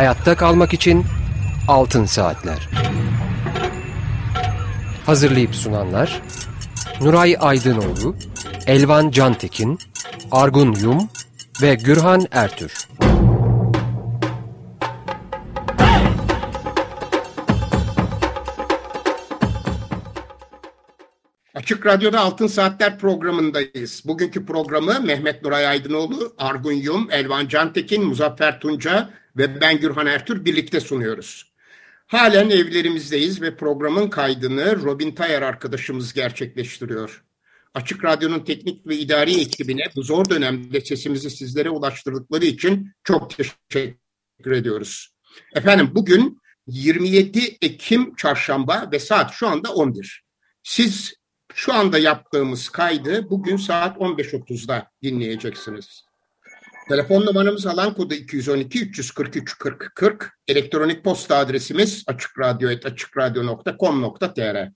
Hayatta kalmak için Altın Saatler. Hazırlayıp sunanlar Nuray Aydınoğlu, Elvan Cantekin, Argun Yum ve Gürhan Ertür. Açık Radyo'da Altın Saatler programındayız. Bugünkü programı Mehmet Nuray Aydınoğlu, Argun Yum, Elvan Cantekin, Muzaffer Tunca ve ben Gürhan Ertür birlikte sunuyoruz. Halen evlerimizdeyiz ve programın kaydını Robin Tayer arkadaşımız gerçekleştiriyor. Açık Radyo'nun teknik ve idari ekibine bu zor dönemde sesimizi sizlere ulaştırdıkları için çok teşekkür ediyoruz. Efendim bugün 27 Ekim çarşamba ve saat şu anda 11. Siz şu anda yaptığımız kaydı bugün saat 15.30'da dinleyeceksiniz. Telefon numaramız alan kodu 212 343 40 40. Elektronik posta adresimiz açıkradyo.com.tr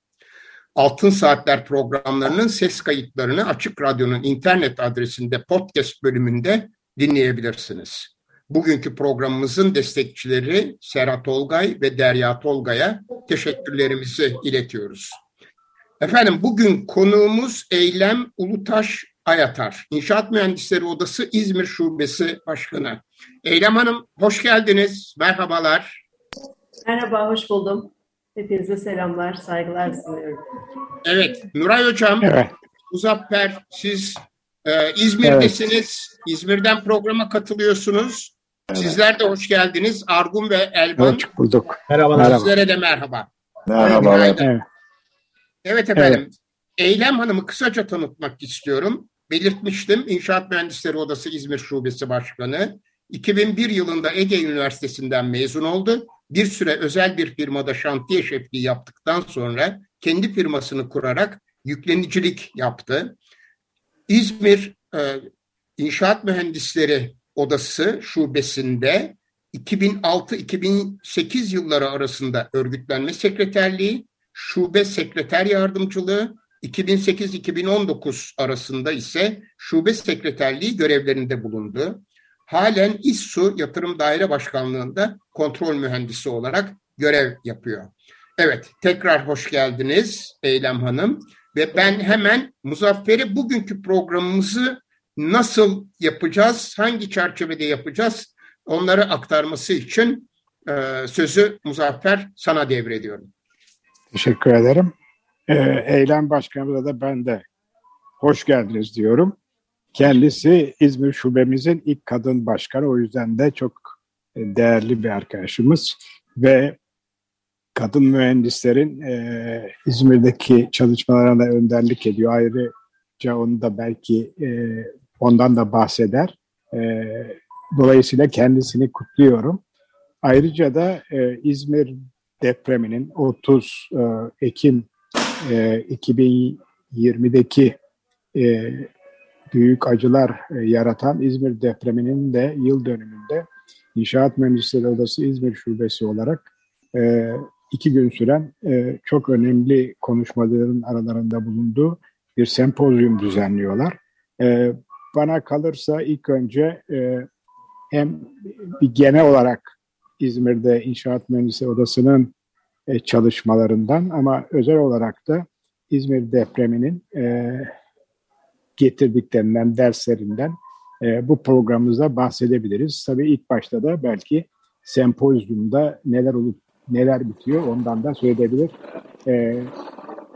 Altın Saatler programlarının ses kayıtlarını Açık Radyo'nun internet adresinde podcast bölümünde dinleyebilirsiniz. Bugünkü programımızın destekçileri Serhat Olgay ve Derya Tolga'ya teşekkürlerimizi iletiyoruz. Efendim bugün konuğumuz Eylem Ulutaş Ayatar, İnşaat Mühendisleri Odası İzmir Şubesi Başkanı. Eylem Hanım hoş geldiniz, merhabalar. Merhaba, hoş buldum. Hepinize selamlar, saygılar sunuyorum. Evet, Nuray Hocam, evet. Muzaffer siz e, İzmir'desiniz. Evet. İzmir'den programa katılıyorsunuz. Evet. Sizler de hoş geldiniz. Argun ve Elvan. Hoş bulduk. Merhaba. Sizlere de merhaba. Merhaba. Evet. Evet efendim. Evet. Eylem Hanım'ı kısaca tanıtmak istiyorum. Belirtmiştim. İnşaat Mühendisleri Odası İzmir Şubesi Başkanı. 2001 yılında Ege Üniversitesi'nden mezun oldu. Bir süre özel bir firmada şantiye şefliği yaptıktan sonra kendi firmasını kurarak yüklenicilik yaptı. İzmir e, İnşaat Mühendisleri Odası şubesinde 2006-2008 yılları arasında örgütlenme sekreterliği, şube sekreter yardımcılığı, 2008-2019 arasında ise şube sekreterliği görevlerinde bulundu. Halen İSSU Yatırım Daire Başkanlığı'nda kontrol mühendisi olarak görev yapıyor. Evet, tekrar hoş geldiniz Eylem Hanım. Ve ben hemen Muzaffer'e bugünkü programımızı nasıl yapacağız, hangi çerçevede yapacağız onları aktarması için sözü Muzaffer sana devrediyorum. Teşekkür ederim. Ee, Eylem Başkanımıza da ben de hoş geldiniz diyorum. Kendisi İzmir Şubemizin ilk kadın başkanı. O yüzden de çok e, değerli bir arkadaşımız. Ve kadın mühendislerin e, İzmir'deki çalışmalarına önderlik ediyor. Ayrıca onu da belki e, ondan da bahseder. E, dolayısıyla kendisini kutluyorum. Ayrıca da e, İzmir depreminin 30 e, Ekim e, 2020'deki e, büyük acılar e, yaratan İzmir depreminin de yıl dönümünde İnşaat Mühendisleri Odası İzmir Şubesi olarak e, iki gün süren e, çok önemli konuşmaların aralarında bulunduğu bir sempozyum düzenliyorlar. E, bana kalırsa ilk önce e, hem bir genel olarak İzmir'de İnşaat Mühendisleri Odası'nın e, çalışmalarından ama özel olarak da İzmir depreminin e, getirdiklerinden, derslerinden e, bu programımızda bahsedebiliriz. Tabii ilk başta da belki sempozyumda neler olup neler bitiyor ondan da söyleyebilir e,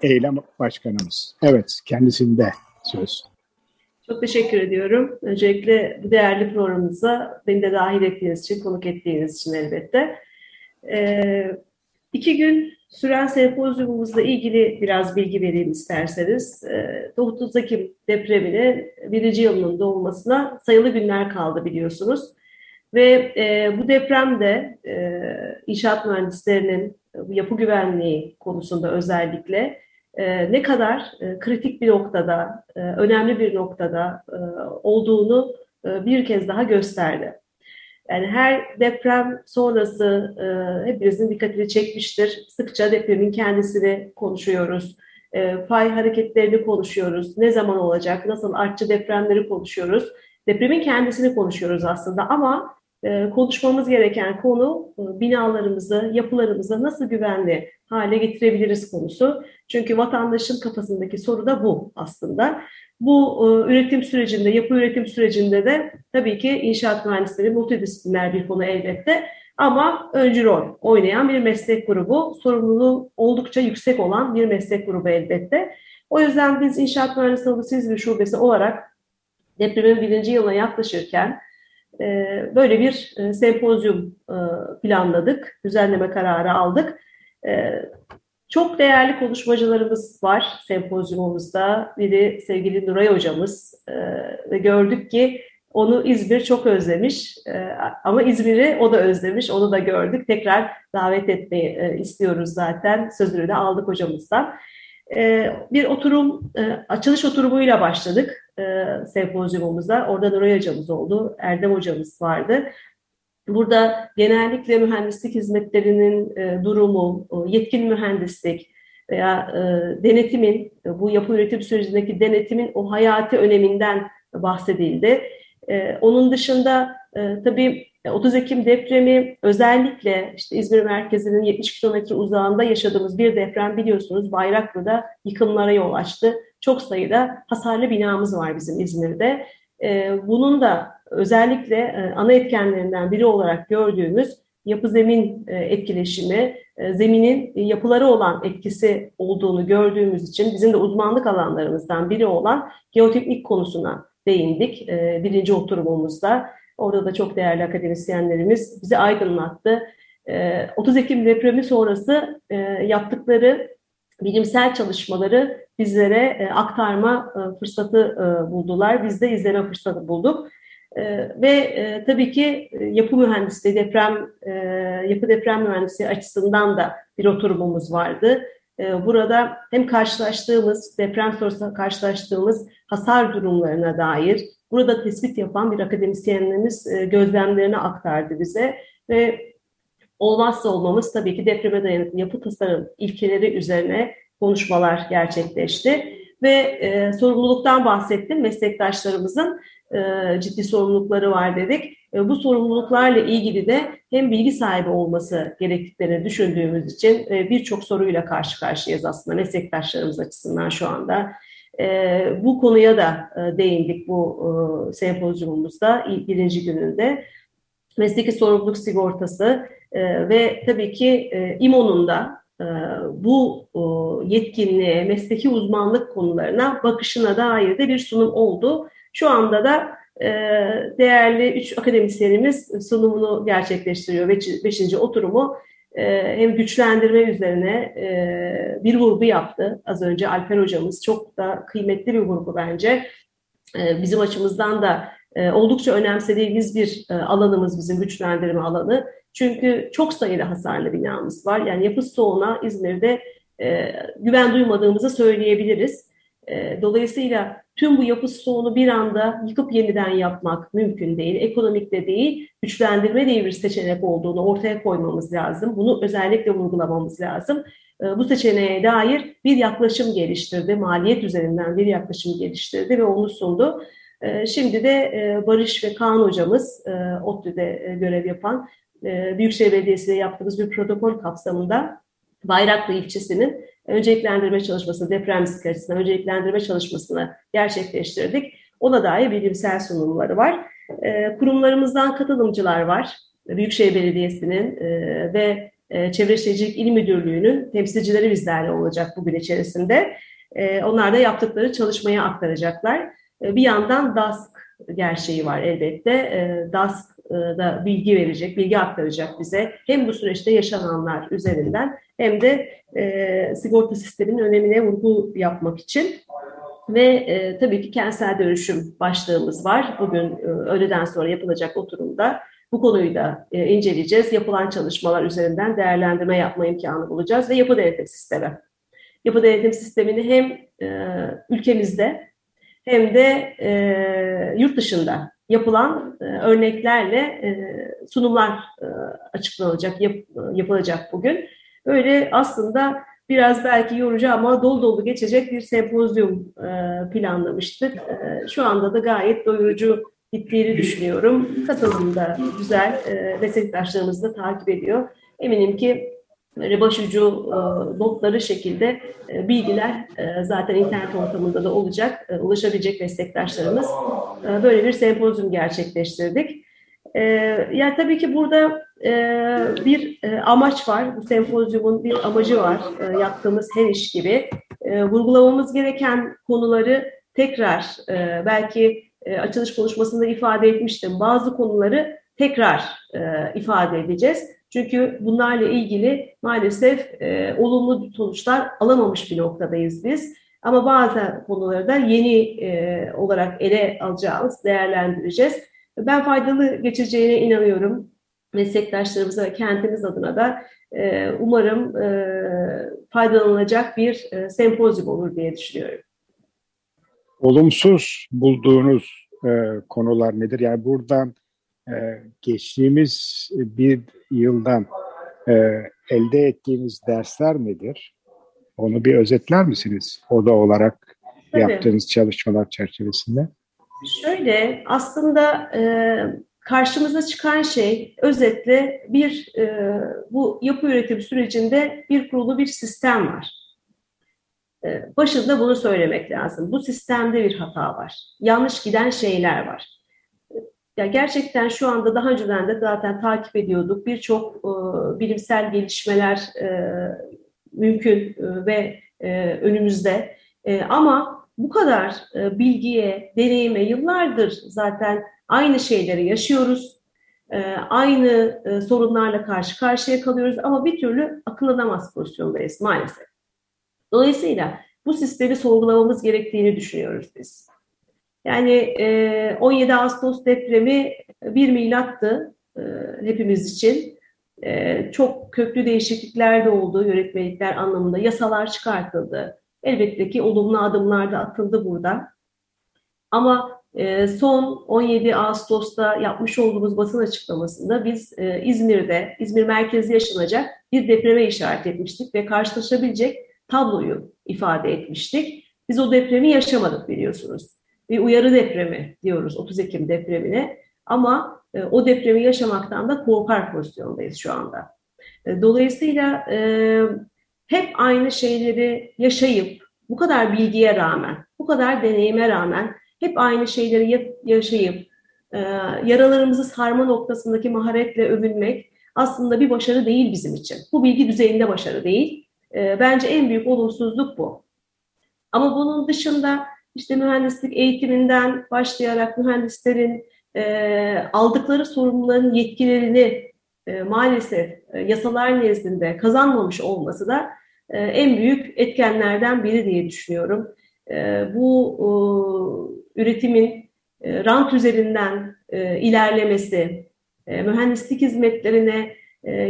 eylem başkanımız. Evet, kendisinde söz. Çok teşekkür ediyorum. Öncelikle bu değerli programımıza beni de dahil ettiğiniz için, konuk ettiğiniz için elbette. Ee, iki gün süren sempozyumumuzla ilgili biraz bilgi vereyim isterseniz. Ee, 9 Ekim depreminin birinci yılının doğmasına sayılı günler kaldı biliyorsunuz. Ve e, bu depremde e, inşaat mühendislerinin yapı güvenliği konusunda özellikle e, ne kadar e, kritik bir noktada, önemli bir noktada olduğunu bir kez daha gösterdi. Yani her deprem sonrası e, hepinizin dikkatini çekmiştir. Sıkça depremin kendisini konuşuyoruz. E, fay hareketlerini konuşuyoruz. Ne zaman olacak, nasıl artçı depremleri konuşuyoruz. Depremin kendisini konuşuyoruz aslında ama konuşmamız gereken konu e, binalarımızı, yapılarımızı nasıl güvenli hale getirebiliriz konusu. Çünkü vatandaşın kafasındaki soru da bu aslında. Bu e, üretim sürecinde, yapı üretim sürecinde de tabii ki inşaat mühendisleri multidisipliner bir konu elbette. Ama öncü rol oynayan bir meslek grubu, sorumluluğu oldukça yüksek olan bir meslek grubu elbette. O yüzden biz İnşaat Mühendisliği Odası İzmir Şubesi olarak depremin birinci yılına yaklaşırken böyle bir e, sempozyum e, planladık, düzenleme kararı aldık. Çok değerli konuşmacılarımız var sempozyumumuzda. Biri sevgili Nuray hocamız ve gördük ki onu İzmir çok özlemiş ama İzmir'i o da özlemiş, onu da gördük. Tekrar davet etmeyi istiyoruz zaten. Sözünü de aldık hocamızdan. Bir oturum, açılış oturumuyla başladık e, sempozyumumuzda. Orada Nuray hocamız oldu, Erdem hocamız vardı. Burada genellikle mühendislik hizmetlerinin e, durumu, yetkin mühendislik veya e, denetimin, bu yapı üretim sürecindeki denetimin o hayati öneminden bahsedildi. E, onun dışında e, tabii 30 Ekim depremi özellikle işte İzmir merkezinin 70 kilometre uzağında yaşadığımız bir deprem biliyorsunuz Bayraklı'da yıkımlara yol açtı çok sayıda hasarlı binamız var bizim İzmir'de. Bunun da özellikle ana etkenlerinden biri olarak gördüğümüz yapı zemin etkileşimi, zeminin yapıları olan etkisi olduğunu gördüğümüz için bizim de uzmanlık alanlarımızdan biri olan geoteknik konusuna değindik birinci oturumumuzda. Orada da çok değerli akademisyenlerimiz bizi aydınlattı. 30 Ekim depremi sonrası yaptıkları bilimsel çalışmaları bizlere e, aktarma e, fırsatı e, buldular. Biz de izleme fırsatı bulduk. Ve tabii ki yapı mühendisliği, deprem, yapı deprem mühendisliği açısından da bir oturumumuz vardı. Burada hem karşılaştığımız, deprem sonrası karşılaştığımız hasar durumlarına dair burada tespit yapan bir akademisyenlerimiz gözlemlerini aktardı bize ve olmazsa olmamız tabii ki depreme dayanıklı yapı tasarım ilkeleri üzerine konuşmalar gerçekleşti. Ve e, sorumluluktan bahsettim. Meslektaşlarımızın e, ciddi sorumlulukları var dedik. E, bu sorumluluklarla ilgili de hem bilgi sahibi olması gerektiklerini düşündüğümüz için e, birçok soruyla karşı karşıyayız aslında meslektaşlarımız açısından şu anda. E, bu konuya da e, değindik bu e, sempozyumumuzda birinci gününde. Mesleki sorumluluk sigortası e, ve tabii ki e, İMO'nun da e, bu e, yetkinliğe, mesleki uzmanlık konularına bakışına dair de bir sunum oldu. Şu anda da e, değerli üç akademisyenimiz sunumunu gerçekleştiriyor. Beşinci oturumu hem güçlendirme üzerine bir vurgu yaptı. Az önce Alper hocamız çok da kıymetli bir vurgu bence. Bizim açımızdan da oldukça önemsediğimiz bir alanımız bizim güçlendirme alanı. Çünkü çok sayıda hasarlı binamız var. Yani yapı stoğuna İzmir'de e, güven duymadığımızı söyleyebiliriz. E, dolayısıyla tüm bu yapı stoğunu bir anda yıkıp yeniden yapmak mümkün değil. Ekonomik de değil, güçlendirme diye bir seçenek olduğunu ortaya koymamız lazım. Bunu özellikle vurgulamamız lazım. E, bu seçeneğe dair bir yaklaşım geliştirdi. Maliyet üzerinden bir yaklaşım geliştirdi ve onu sundu. E, şimdi de Barış ve Kaan hocamız, ODTÜ'de görev yapan Büyükşehir Belediyesi ile yaptığımız bir protokol kapsamında Bayraklı ilçesinin önceliklendirme çalışmasını, deprem risk açısından önceliklendirme çalışmasını gerçekleştirdik. Ona dair bilimsel sunumları var. E, kurumlarımızdan katılımcılar var. Büyükşehir Belediyesi'nin e, ve e, Çevre Şehircilik İl Müdürlüğü'nün temsilcileri bizlerle olacak bugün içerisinde. E, onlar da yaptıkları çalışmaya aktaracaklar. Bir yandan DASK gerçeği var elbette. DASK da bilgi verecek, bilgi aktaracak bize. Hem bu süreçte yaşananlar üzerinden hem de e, sigorta sisteminin önemine vurgu yapmak için. Ve e, tabii ki kentsel dönüşüm başlığımız var. Bugün e, öğleden sonra yapılacak oturumda bu konuyu da e, inceleyeceğiz. Yapılan çalışmalar üzerinden değerlendirme yapma imkanı bulacağız ve yapı denetim sistemi. Yapı denetim sistemini hem e, ülkemizde hem de e, yurt dışında yapılan e, örneklerle e, sunumlar e, açıklanacak, yap, yapılacak bugün. Böyle aslında biraz belki yorucu ama dolu dolu geçecek bir sempozyum planlamıştık. Şu anda da gayet doyurucu gittiğini düşünüyorum. Katılım da güzel, e, meslektaşlarımız da takip ediyor. Eminim ki başucu e, notları şekilde e, bilgiler e, zaten internet ortamında da olacak, ulaşabilecek meslektaşlarımız. Böyle bir sempozyum gerçekleştirdik. Yani tabii ki burada bir amaç var, bu sempozyumun bir amacı var yaptığımız her iş gibi. Vurgulamamız gereken konuları tekrar belki açılış konuşmasında ifade etmiştim. Bazı konuları tekrar ifade edeceğiz. Çünkü bunlarla ilgili maalesef e, olumlu sonuçlar alamamış bir noktadayız biz. Ama bazı konuları da yeni e, olarak ele alacağız, değerlendireceğiz. Ben faydalı geçeceğine inanıyorum. Meslektaşlarımıza ve kentimiz adına da e, umarım e, faydalanacak bir e, sempozyum olur diye düşünüyorum. Olumsuz bulduğunuz e, konular nedir? Yani buradan e, geçtiğimiz bir yıldan e, elde ettiğiniz dersler nedir? Onu bir özetler misiniz? Oda olarak Tabii. yaptığınız çalışmalar çerçevesinde. Şöyle aslında e, karşımıza çıkan şey özetle bir e, bu yapı üretim sürecinde bir kurulu bir sistem var. E, başında bunu söylemek lazım. Bu sistemde bir hata var. Yanlış giden şeyler var. Ya gerçekten şu anda daha önceden de zaten takip ediyorduk. Birçok e, bilimsel gelişmeler e, mümkün e, ve e, önümüzde. E, ama bu kadar e, bilgiye, deneyime yıllardır zaten aynı şeyleri yaşıyoruz. E, aynı e, sorunlarla karşı karşıya kalıyoruz ama bir türlü akıllanamaz pozisyondayız maalesef. Dolayısıyla bu sistemi sorgulamamız gerektiğini düşünüyoruz biz. Yani 17 Ağustos depremi bir milattı hepimiz için. Çok köklü değişiklikler de oldu yönetmelikler anlamında. Yasalar çıkartıldı. Elbette ki olumlu adımlar da atıldı burada. Ama son 17 Ağustos'ta yapmış olduğumuz basın açıklamasında biz İzmir'de, İzmir merkezi yaşanacak bir depreme işaret etmiştik ve karşılaşabilecek tabloyu ifade etmiştik. Biz o depremi yaşamadık biliyorsunuz. Bir uyarı depremi diyoruz 30 Ekim depremine ama o depremi yaşamaktan da korkar pozisyondayız şu anda. dolayısıyla hep aynı şeyleri yaşayıp bu kadar bilgiye rağmen, bu kadar deneyime rağmen hep aynı şeyleri yaşayıp e, yaralarımızı sarma noktasındaki maharetle övünmek aslında bir başarı değil bizim için. Bu bilgi düzeyinde başarı değil. E, bence en büyük olumsuzluk bu. Ama bunun dışında işte mühendislik eğitiminden başlayarak mühendislerin e, aldıkları sorumluların yetkilerini e, maalesef e, yasalar nezdinde kazanmamış olması da e, en büyük etkenlerden biri diye düşünüyorum. E, bu e, üretimin rant üzerinden ilerlemesi, mühendislik hizmetlerine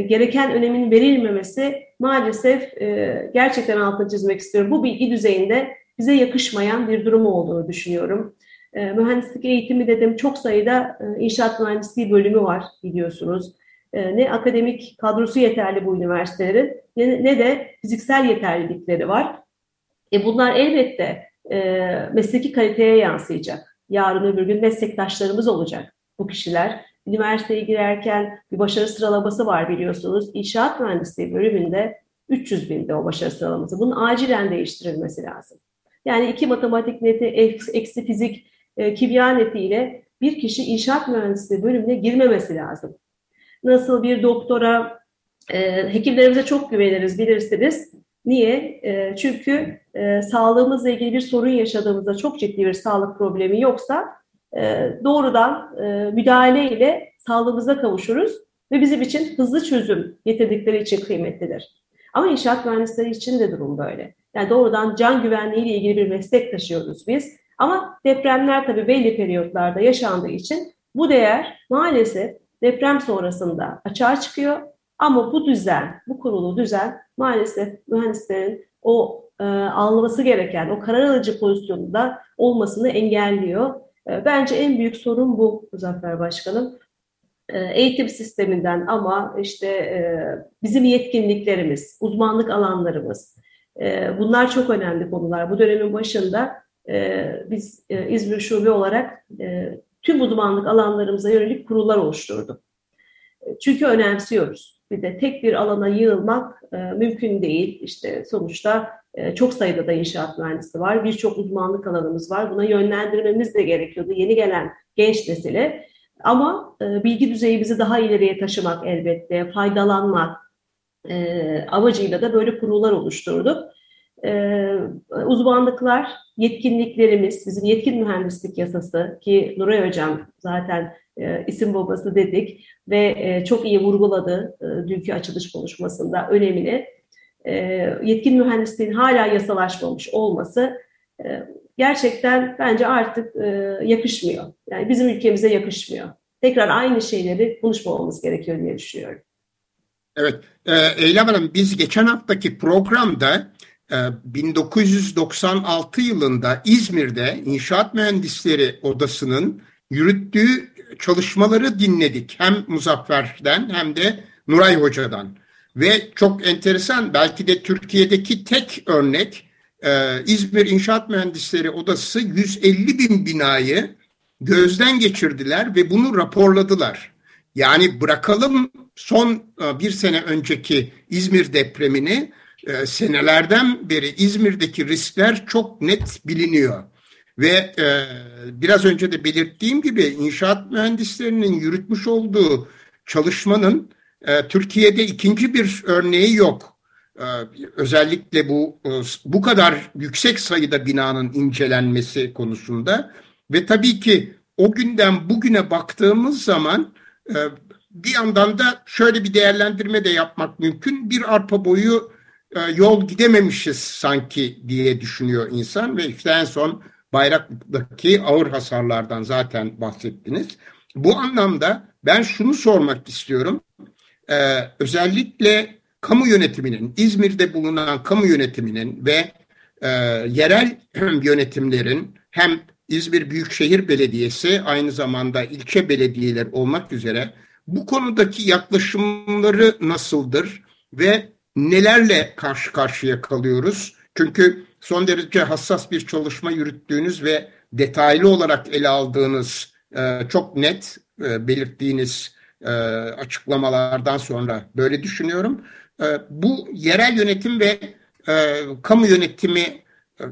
gereken önemin verilmemesi maalesef gerçekten altını çizmek istiyorum. Bu bilgi düzeyinde bize yakışmayan bir durum olduğunu düşünüyorum. Mühendislik eğitimi dedim çok sayıda inşaat mühendisliği bölümü var biliyorsunuz. Ne akademik kadrosu yeterli bu üniversitelerin ne, ne de fiziksel yeterlilikleri var. E bunlar elbette e, mesleki kaliteye yansıyacak. Yarın öbür gün meslektaşlarımız olacak bu kişiler. Üniversiteye girerken bir başarı sıralaması var biliyorsunuz. İnşaat mühendisliği bölümünde 300 binde o başarı sıralaması. Bunun acilen değiştirilmesi lazım. Yani iki matematik neti, eksi fizik, e, kimya netiyle bir kişi inşaat mühendisliği bölümüne girmemesi lazım. Nasıl bir doktora, e, hekimlerimize çok güveniriz bilirsiniz. Niye? E, çünkü e, sağlığımızla ilgili bir sorun yaşadığımızda çok ciddi bir sağlık problemi yoksa e, doğrudan e, müdahale ile sağlığımıza kavuşuruz ve bizim için hızlı çözüm getirdikleri için kıymetlidir. Ama inşaat mühendisleri için de durum böyle. Yani doğrudan can güvenliği ile ilgili bir meslek taşıyoruz biz. Ama depremler tabii belli periyotlarda yaşandığı için bu değer maalesef deprem sonrasında açığa çıkıyor. Ama bu düzen, bu kurulu düzen maalesef mühendislerin o e, alması gereken o karar alıcı pozisyonunda olmasını engelliyor. E, bence en büyük sorun bu Muzaffer Başkanım. E, eğitim sisteminden ama işte e, bizim yetkinliklerimiz, uzmanlık alanlarımız, e, bunlar çok önemli konular. Bu dönemin başında biz İzmir Şube olarak tüm uzmanlık alanlarımıza yönelik kurullar oluşturduk. Çünkü önemsiyoruz. Bir de tek bir alana yığılmak mümkün değil. İşte sonuçta çok sayıda da inşaat mühendisi var. Birçok uzmanlık alanımız var. Buna yönlendirmemiz de gerekiyordu yeni gelen genç nesile. Ama e, bilgi düzeyimizi daha ileriye taşımak elbette, faydalanmak e, amacıyla da böyle kurullar oluşturduk. E, uzmanlıklar, yetkinliklerimiz, bizim yetkin mühendislik yasası ki Nuray Hocam zaten e, isim babası dedik ve e, çok iyi vurguladı e, dünkü açılış konuşmasında önemini. E, yetkin mühendisliğin hala yasalaşmamış olması e, gerçekten bence artık e, yakışmıyor. Yani bizim ülkemize yakışmıyor. Tekrar aynı şeyleri konuşmamamız gerekiyor diye düşünüyorum. Evet, e, Eylem Hanım biz geçen haftaki programda 1996 yılında İzmir'de İnşaat Mühendisleri Odası'nın yürüttüğü çalışmaları dinledik. Hem Muzaffer'den hem de Nuray Hoca'dan. Ve çok enteresan belki de Türkiye'deki tek örnek İzmir İnşaat Mühendisleri Odası 150 bin binayı gözden geçirdiler ve bunu raporladılar. Yani bırakalım son bir sene önceki İzmir depremini e, senelerden beri İzmir'deki riskler çok net biliniyor. Ve e, biraz önce de belirttiğim gibi inşaat mühendislerinin yürütmüş olduğu çalışmanın e, Türkiye'de ikinci bir örneği yok. E, özellikle bu e, bu kadar yüksek sayıda binanın incelenmesi konusunda ve tabii ki o günden bugüne baktığımız zaman e, bir yandan da şöyle bir değerlendirme de yapmak mümkün. Bir arpa boyu e, yol gidememişiz sanki diye düşünüyor insan ve işte en son Bayraklı'daki ağır hasarlardan zaten bahsettiniz. Bu anlamda ben şunu sormak istiyorum. Ee, özellikle kamu yönetiminin, İzmir'de bulunan kamu yönetiminin ve e, yerel yönetimlerin hem İzmir Büyükşehir Belediyesi aynı zamanda ilçe belediyeler olmak üzere bu konudaki yaklaşımları nasıldır ve nelerle karşı karşıya kalıyoruz? Çünkü son derece hassas bir çalışma yürüttüğünüz ve detaylı olarak ele aldığınız e, çok net e, belirttiğiniz e, açıklamalardan sonra böyle düşünüyorum. Bu yerel yönetim ve kamu yönetimi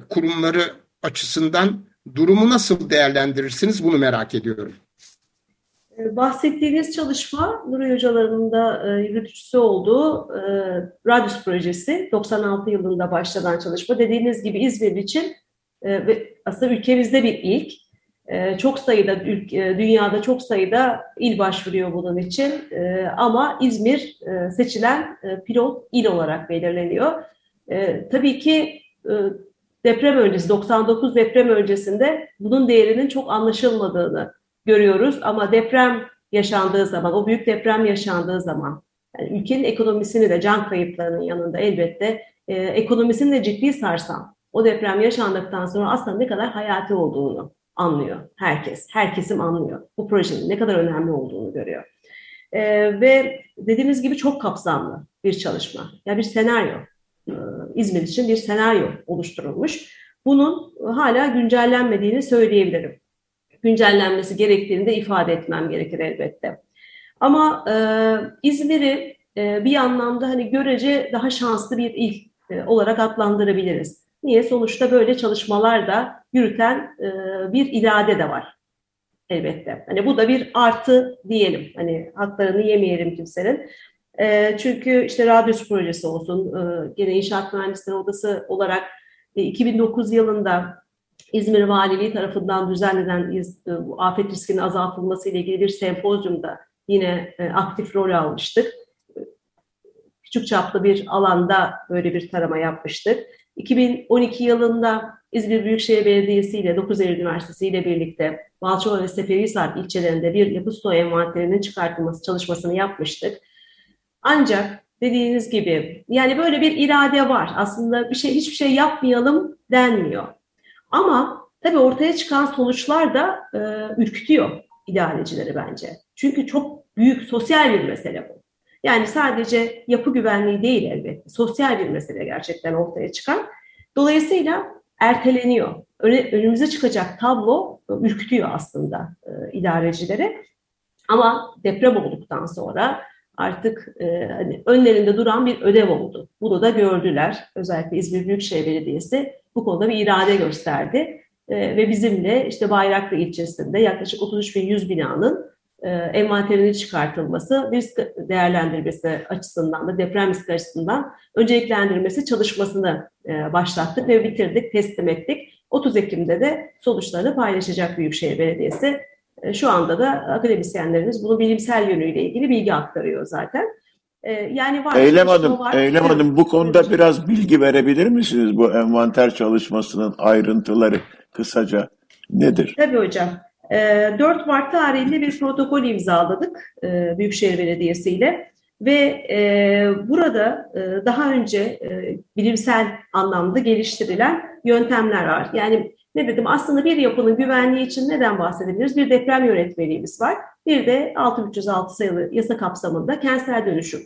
kurumları açısından durumu nasıl değerlendirirsiniz bunu merak ediyorum. Ee, bahsettiğiniz çalışma Nuray Hocalarının da e, yürütücüsü olduğu e, Radius projesi 96 yılında başlanan çalışma. Dediğiniz gibi İzmir için e, ve aslında ülkemizde bir ilk. E, çok sayıda ülke, dünyada çok sayıda il başvuruyor bunun için e, ama İzmir e, seçilen e, pilot il olarak belirleniyor. E, tabii ki e, deprem öncesi 99 deprem öncesinde bunun değerinin çok anlaşılmadığını görüyoruz ama deprem yaşandığı zaman, o büyük deprem yaşandığı zaman yani ülkenin ekonomisini de can kayıplarının yanında elbette e, ekonomisini de ciddi sarsan o deprem yaşandıktan sonra aslında ne kadar hayati olduğunu anlıyor herkes. Herkesim anlıyor. Bu projenin ne kadar önemli olduğunu görüyor. E, ve dediğimiz gibi çok kapsamlı bir çalışma. Ya yani bir senaryo. E, İzmir için bir senaryo oluşturulmuş. Bunun hala güncellenmediğini söyleyebilirim güncellenmesi gerektiğini de ifade etmem gerekir elbette. Ama e, İzmir'i e, bir anlamda hani görece daha şanslı bir il e, olarak adlandırabiliriz. Niye? Sonuçta böyle çalışmalar da yürüten e, bir irade de var elbette. Hani bu da bir artı diyelim. Hani haklarını yemeyelim kimsenin. E, çünkü işte Radyos projesi olsun, e, gene İnşaat Mühendisleri Odası olarak e, 2009 yılında İzmir Valiliği tarafından düzenlenen e, afet riskinin azaltılması ile ilgili bir sempozyumda yine e, aktif rol almıştık. Küçük çaplı bir alanda böyle bir tarama yapmıştık. 2012 yılında İzmir Büyükşehir Belediyesi ile 9 Eylül Üniversitesi ile birlikte Balçova ve Seferihisar ilçelerinde bir yapı stoğu envanterinin çıkartılması çalışmasını yapmıştık. Ancak dediğiniz gibi yani böyle bir irade var. Aslında bir şey hiçbir şey yapmayalım denmiyor. Ama tabii ortaya çıkan sonuçlar da e, ürkütüyor idarecileri bence. Çünkü çok büyük sosyal bir mesele bu. Yani sadece yapı güvenliği değil elbette. Sosyal bir mesele gerçekten ortaya çıkan. Dolayısıyla erteleniyor. önümüze çıkacak tablo ürkütüyor aslında e, idarecileri. Ama deprem olduktan sonra artık e, hani önlerinde duran bir ödev oldu. Bunu da gördüler. Özellikle İzmir Büyükşehir Belediyesi bu konuda bir irade gösterdi. E, ve bizimle işte Bayraklı ilçesinde yaklaşık 33.100 binanın e, envanterinin çıkartılması, risk değerlendirmesi açısından da deprem riski açısından önceliklendirmesi çalışmasını e, başlattık ve bitirdik, teslim ettik. 30 Ekim'de de sonuçlarını paylaşacak Büyükşehir Belediyesi. E, şu anda da akademisyenlerimiz bunu bilimsel yönüyle ilgili bilgi aktarıyor zaten. Yani var. Eylem Hanım, var. Eylem Hanım bu konuda biraz bilgi verebilir misiniz? Bu envanter çalışmasının ayrıntıları kısaca nedir? Tabii hocam. 4 ee, Mart tarihinde bir protokol imzaladık e, Büyükşehir Belediyesi ile ve e, burada e, daha önce bilimsel anlamda geliştirilen yöntemler var. Yani ne dedim aslında bir yapının güvenliği için neden bahsedebiliriz? Bir deprem yönetmeliğimiz var. Bir de 6306 sayılı yasa kapsamında kentsel dönüşüm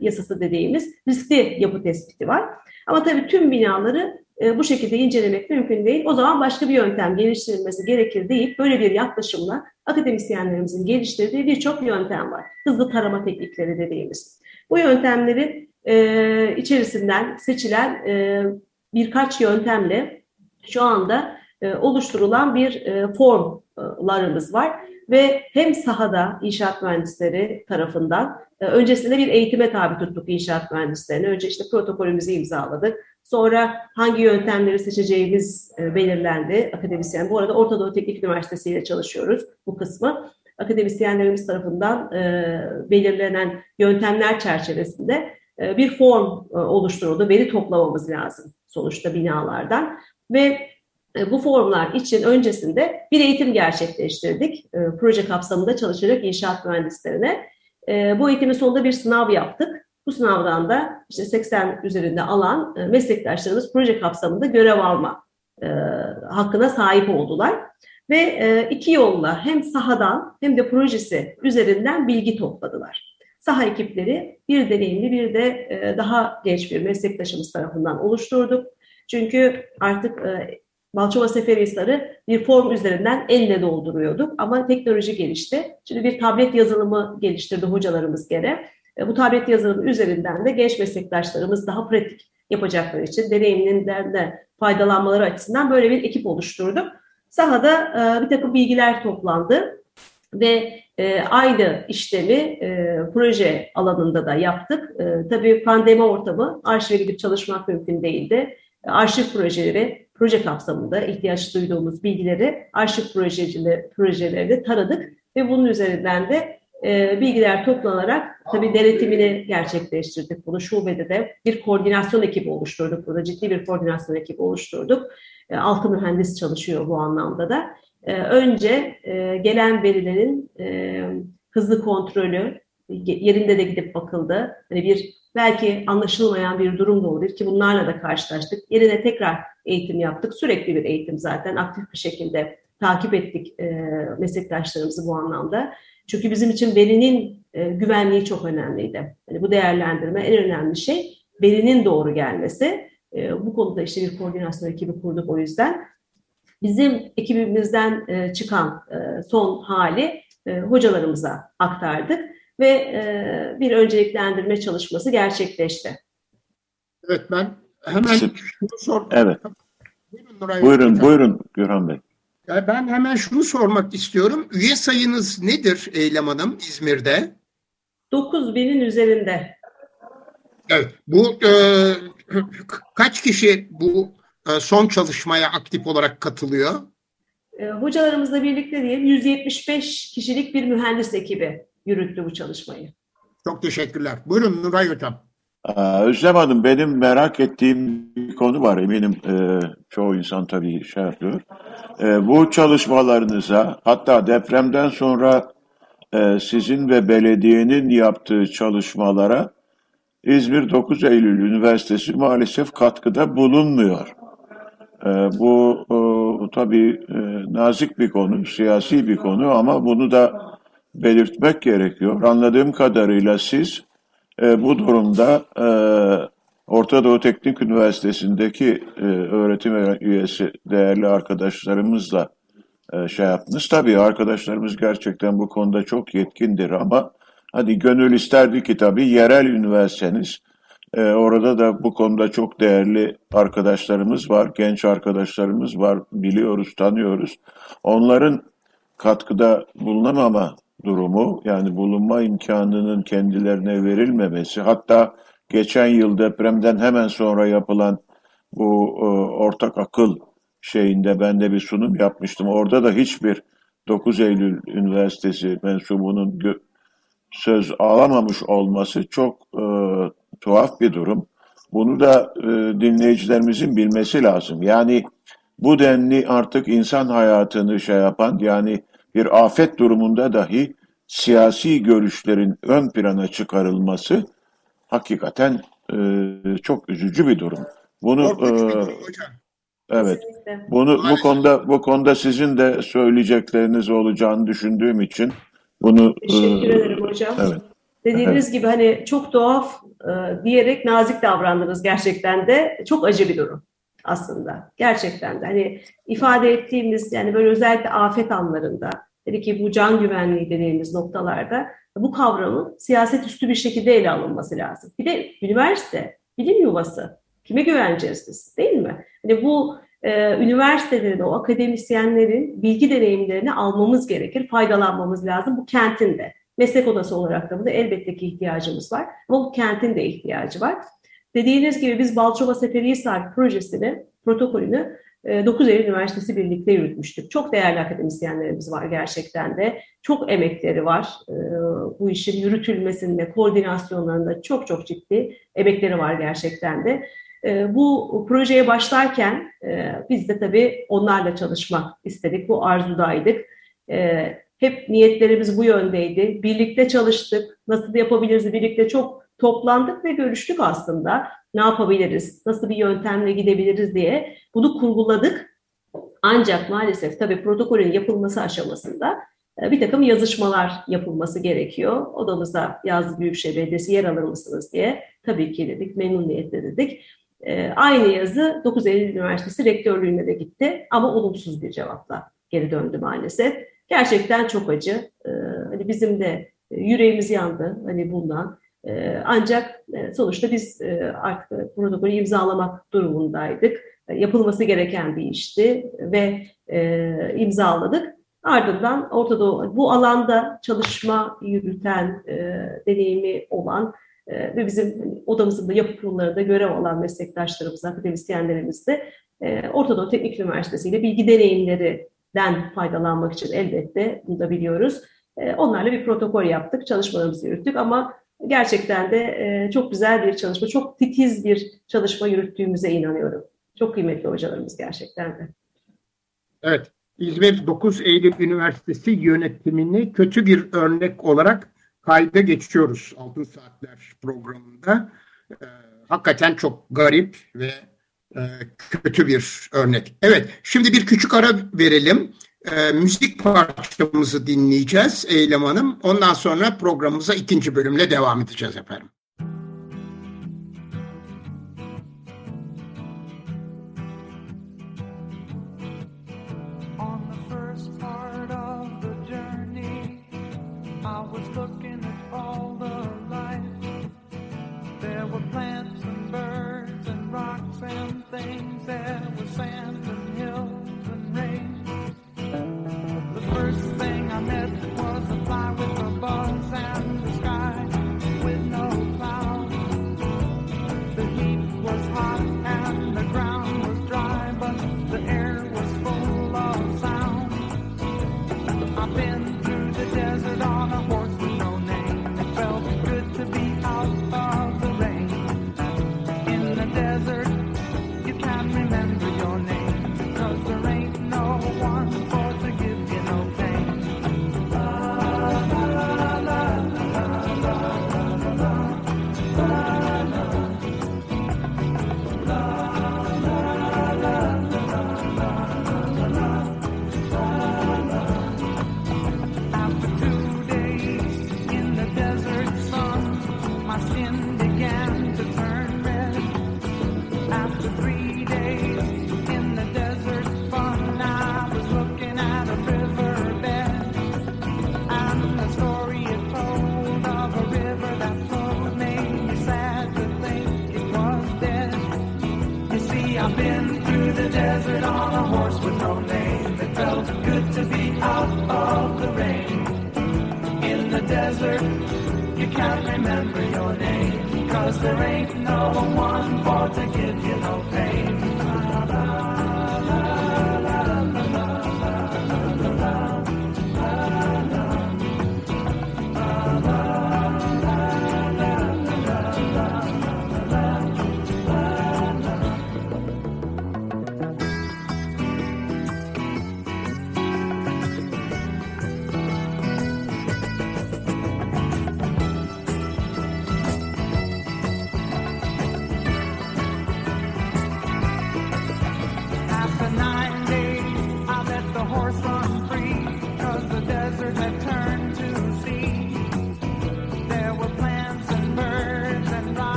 yasası dediğimiz riskli yapı tespiti var. Ama tabii tüm binaları e, bu şekilde incelemek mümkün değil. O zaman başka bir yöntem geliştirilmesi gerekir deyip böyle bir yaklaşımla akademisyenlerimizin geliştirdiği birçok yöntem var. Hızlı tarama teknikleri dediğimiz. Bu yöntemlerin e, içerisinden seçilen e, birkaç yöntemle şu anda e, oluşturulan bir e, formlarımız var ve hem sahada inşaat mühendisleri tarafından e, öncesinde bir eğitime tabi tuttuk inşaat mühendislerini. Önce işte protokolümüzü imzaladık. Sonra hangi yöntemleri seçeceğimiz e, belirlendi akademisyen. Bu arada Orta Doğu Teknik Üniversitesi ile çalışıyoruz bu kısmı. Akademisyenlerimiz tarafından e, belirlenen yöntemler çerçevesinde bir form oluşturuldu. Veri toplamamız lazım sonuçta binalardan. Ve bu formlar için öncesinde bir eğitim gerçekleştirdik. E, proje kapsamında çalışacak inşaat mühendislerine. E, bu eğitimin sonunda bir sınav yaptık. Bu sınavdan da işte 80 üzerinde alan e, meslektaşlarımız proje kapsamında görev alma e, hakkına sahip oldular. Ve e, iki yolla hem sahadan hem de projesi üzerinden bilgi topladılar. Saha ekipleri bir deneyimli bir de e, daha genç bir meslektaşımız tarafından oluşturduk. Çünkü artık e, Balçova Seferihisar'ı bir form üzerinden elle dolduruyorduk ama teknoloji gelişti. Şimdi bir tablet yazılımı geliştirdi hocalarımız gene. E, bu tablet yazılımı üzerinden de genç meslektaşlarımız daha pratik yapacakları için deneyiminden de faydalanmaları açısından böyle bir ekip oluşturduk. Sahada e, bir takım bilgiler toplandı ve e, aynı işlemi proje alanında da yaptık. Tabii pandemi ortamı arşive gidip çalışmak mümkün değildi. Arşiv projeleri, proje kapsamında ihtiyaç duyduğumuz bilgileri arşiv projecileri, projeleri taradık ve bunun üzerinden de e, bilgiler toplanarak tabii denetimini gerçekleştirdik. Bunu şubede de bir koordinasyon ekibi oluşturduk. Burada ciddi bir koordinasyon ekibi oluşturduk. E, altı mühendis çalışıyor bu anlamda da. E, önce e, gelen verilerin e, hızlı kontrolü, yerinde de gidip bakıldı. Hani bir belki anlaşılmayan bir durum da olabilir ki bunlarla da karşılaştık. Yerine tekrar eğitim yaptık. Sürekli bir eğitim zaten aktif bir şekilde takip ettik e, meslektaşlarımızı bu anlamda. Çünkü bizim için verinin e, güvenliği çok önemliydi. Yani bu değerlendirme en önemli şey verinin doğru gelmesi. E, bu konuda işte bir koordinasyon ekibi kurduk o yüzden. Bizim ekibimizden e, çıkan e, son hali e, hocalarımıza aktardık ve e, bir önceliklendirme çalışması gerçekleşti. Evet ben hemen şunu sordum. Evet. Buyurun, buyurun, buyurun Gürhan Bey. Ben hemen şunu sormak istiyorum. Üye sayınız nedir Eylem Hanım İzmir'de? 9 binin üzerinde. Evet. Bu e, kaç kişi bu e, son çalışmaya aktif olarak katılıyor? E, hocalarımızla birlikte diyelim 175 kişilik bir mühendis ekibi yürüttü bu çalışmayı. Çok teşekkürler. Buyurun Nuray Hocam. Özlem Hanım benim merak ettiğim bir konu var eminim e, çoğu insan tabii şey yapıyor. E, bu çalışmalarınıza hatta depremden sonra e, sizin ve belediyenin yaptığı çalışmalara İzmir 9 Eylül Üniversitesi maalesef katkıda bulunmuyor. E, bu e, tabii e, nazik bir konu, siyasi bir konu ama bunu da belirtmek gerekiyor. Anladığım kadarıyla siz e, bu durumda e, orta Doğu Teknik Üniversitesi'ndeki e, öğretim üyesi değerli arkadaşlarımızla e, şey yaptınız. Tabii arkadaşlarımız gerçekten bu konuda çok yetkindir ama hadi gönül isterdi ki tabii yerel üniversiteniz e, orada da bu konuda çok değerli arkadaşlarımız var, genç arkadaşlarımız var, biliyoruz, tanıyoruz. Onların katkıda bulunamama durumu, yani bulunma imkanının kendilerine verilmemesi, hatta geçen yıl depremden hemen sonra yapılan bu e, ortak akıl şeyinde ben de bir sunum yapmıştım. Orada da hiçbir 9 Eylül Üniversitesi mensubunun söz alamamış olması çok e, tuhaf bir durum. Bunu da e, dinleyicilerimizin bilmesi lazım. Yani bu denli artık insan hayatını şey yapan yani bir afet durumunda dahi siyasi görüşlerin ön plana çıkarılması hakikaten e, çok üzücü bir durum. Bunu e, evet. Bunu bu konuda bu konuda sizin de söyleyecekleriniz olacağını düşündüğüm için bunu Teşekkür e, ederim hocam. Evet. Dediğiniz evet. gibi hani çok tuhaf e, diyerek nazik davrandınız gerçekten de çok acı bir durum aslında. Gerçekten de hani ifade ettiğimiz yani böyle özellikle afet anlarında dedi ki bu can güvenliği dediğimiz noktalarda bu kavramın siyaset üstü bir şekilde ele alınması lazım. Bir de üniversite, bilim yuvası. Kime güveneceğiz biz değil mi? Hani bu e, üniversitelerin, o akademisyenlerin bilgi deneyimlerini almamız gerekir, faydalanmamız lazım bu kentin de. Meslek odası olarak da buna elbette ki ihtiyacımız var. Ama bu kentin de ihtiyacı var. Dediğiniz gibi biz Balçova Seferihisar projesini, protokolünü 9 e, Eylül Üniversitesi birlikte yürütmüştük. Çok değerli akademisyenlerimiz var gerçekten de. Çok emekleri var. E, bu işin yürütülmesinde, koordinasyonlarında çok çok ciddi emekleri var gerçekten de. E, bu projeye başlarken biz de tabii onlarla çalışmak istedik. Bu arzudaydık. Hep niyetlerimiz bu yöndeydi. Birlikte çalıştık. Nasıl yapabiliriz? Birlikte çok toplandık ve görüştük aslında. Ne yapabiliriz? Nasıl bir yöntemle gidebiliriz diye bunu kurguladık. Ancak maalesef tabii protokolün yapılması aşamasında e, bir takım yazışmalar yapılması gerekiyor. Odamıza yazdı Büyükşehir Belediyesi yer alır mısınız diye. Tabii ki dedik, memnuniyetle dedik. E, aynı yazı 9 Eylül Üniversitesi rektörlüğüne de gitti ama olumsuz bir cevapla geri döndü maalesef. Gerçekten çok acı. E, hani bizim de yüreğimiz yandı hani bundan. Ee, ancak e, sonuçta biz e, artık protokolü imzalamak durumundaydık. E, yapılması gereken bir işti ve imzaladık. Ardından Orta bu alanda çalışma yürüten, deneyimi olan ve bizim odamızın da yapı kurumlarında görev alan meslektaşlarımız, akademisyenlerimiz de Orta Doğu Teknik Üniversitesi ile bilgi deneyimlerinden faydalanmak için elbette bunu da biliyoruz. Onlarla bir protokol yaptık, çalışmalarımızı yürüttük ama gerçekten de e, çok güzel bir çalışma, çok titiz bir çalışma yürüttüğümüze inanıyorum. Çok kıymetli hocalarımız gerçekten de. Evet, İzmir 9 Eylül Üniversitesi yönetimini kötü bir örnek olarak kayda geçiyoruz Altın Saatler programında. E, hakikaten çok garip ve e, kötü bir örnek. Evet, şimdi bir küçük ara verelim e, müzik parçamızı dinleyeceğiz Eylem Hanım. Ondan sonra programımıza ikinci bölümle devam edeceğiz efendim.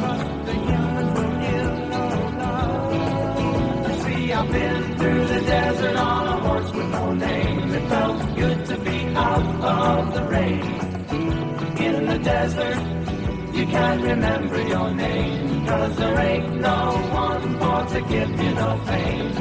Cause there ain't no love. See, I've been through the desert on a horse with no name without good to be under of the rain In the desert you can't remember your name as a no one for to give you no pain.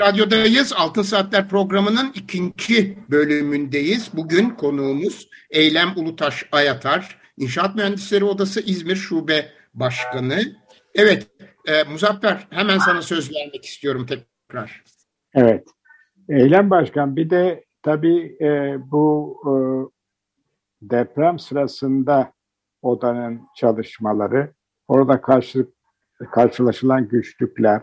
Radyo'dayız. Altın Saatler programının ikinci bölümündeyiz. Bugün konuğumuz Eylem Ulutaş Ayatar, İnşaat Mühendisleri Odası İzmir Şube Başkanı. Evet, e, Muzaffer hemen sana söz vermek istiyorum tekrar. Evet. Eylem Başkan bir de tabii e, bu e, deprem sırasında odanın çalışmaları, orada karşı, karşılaşılan güçlükler,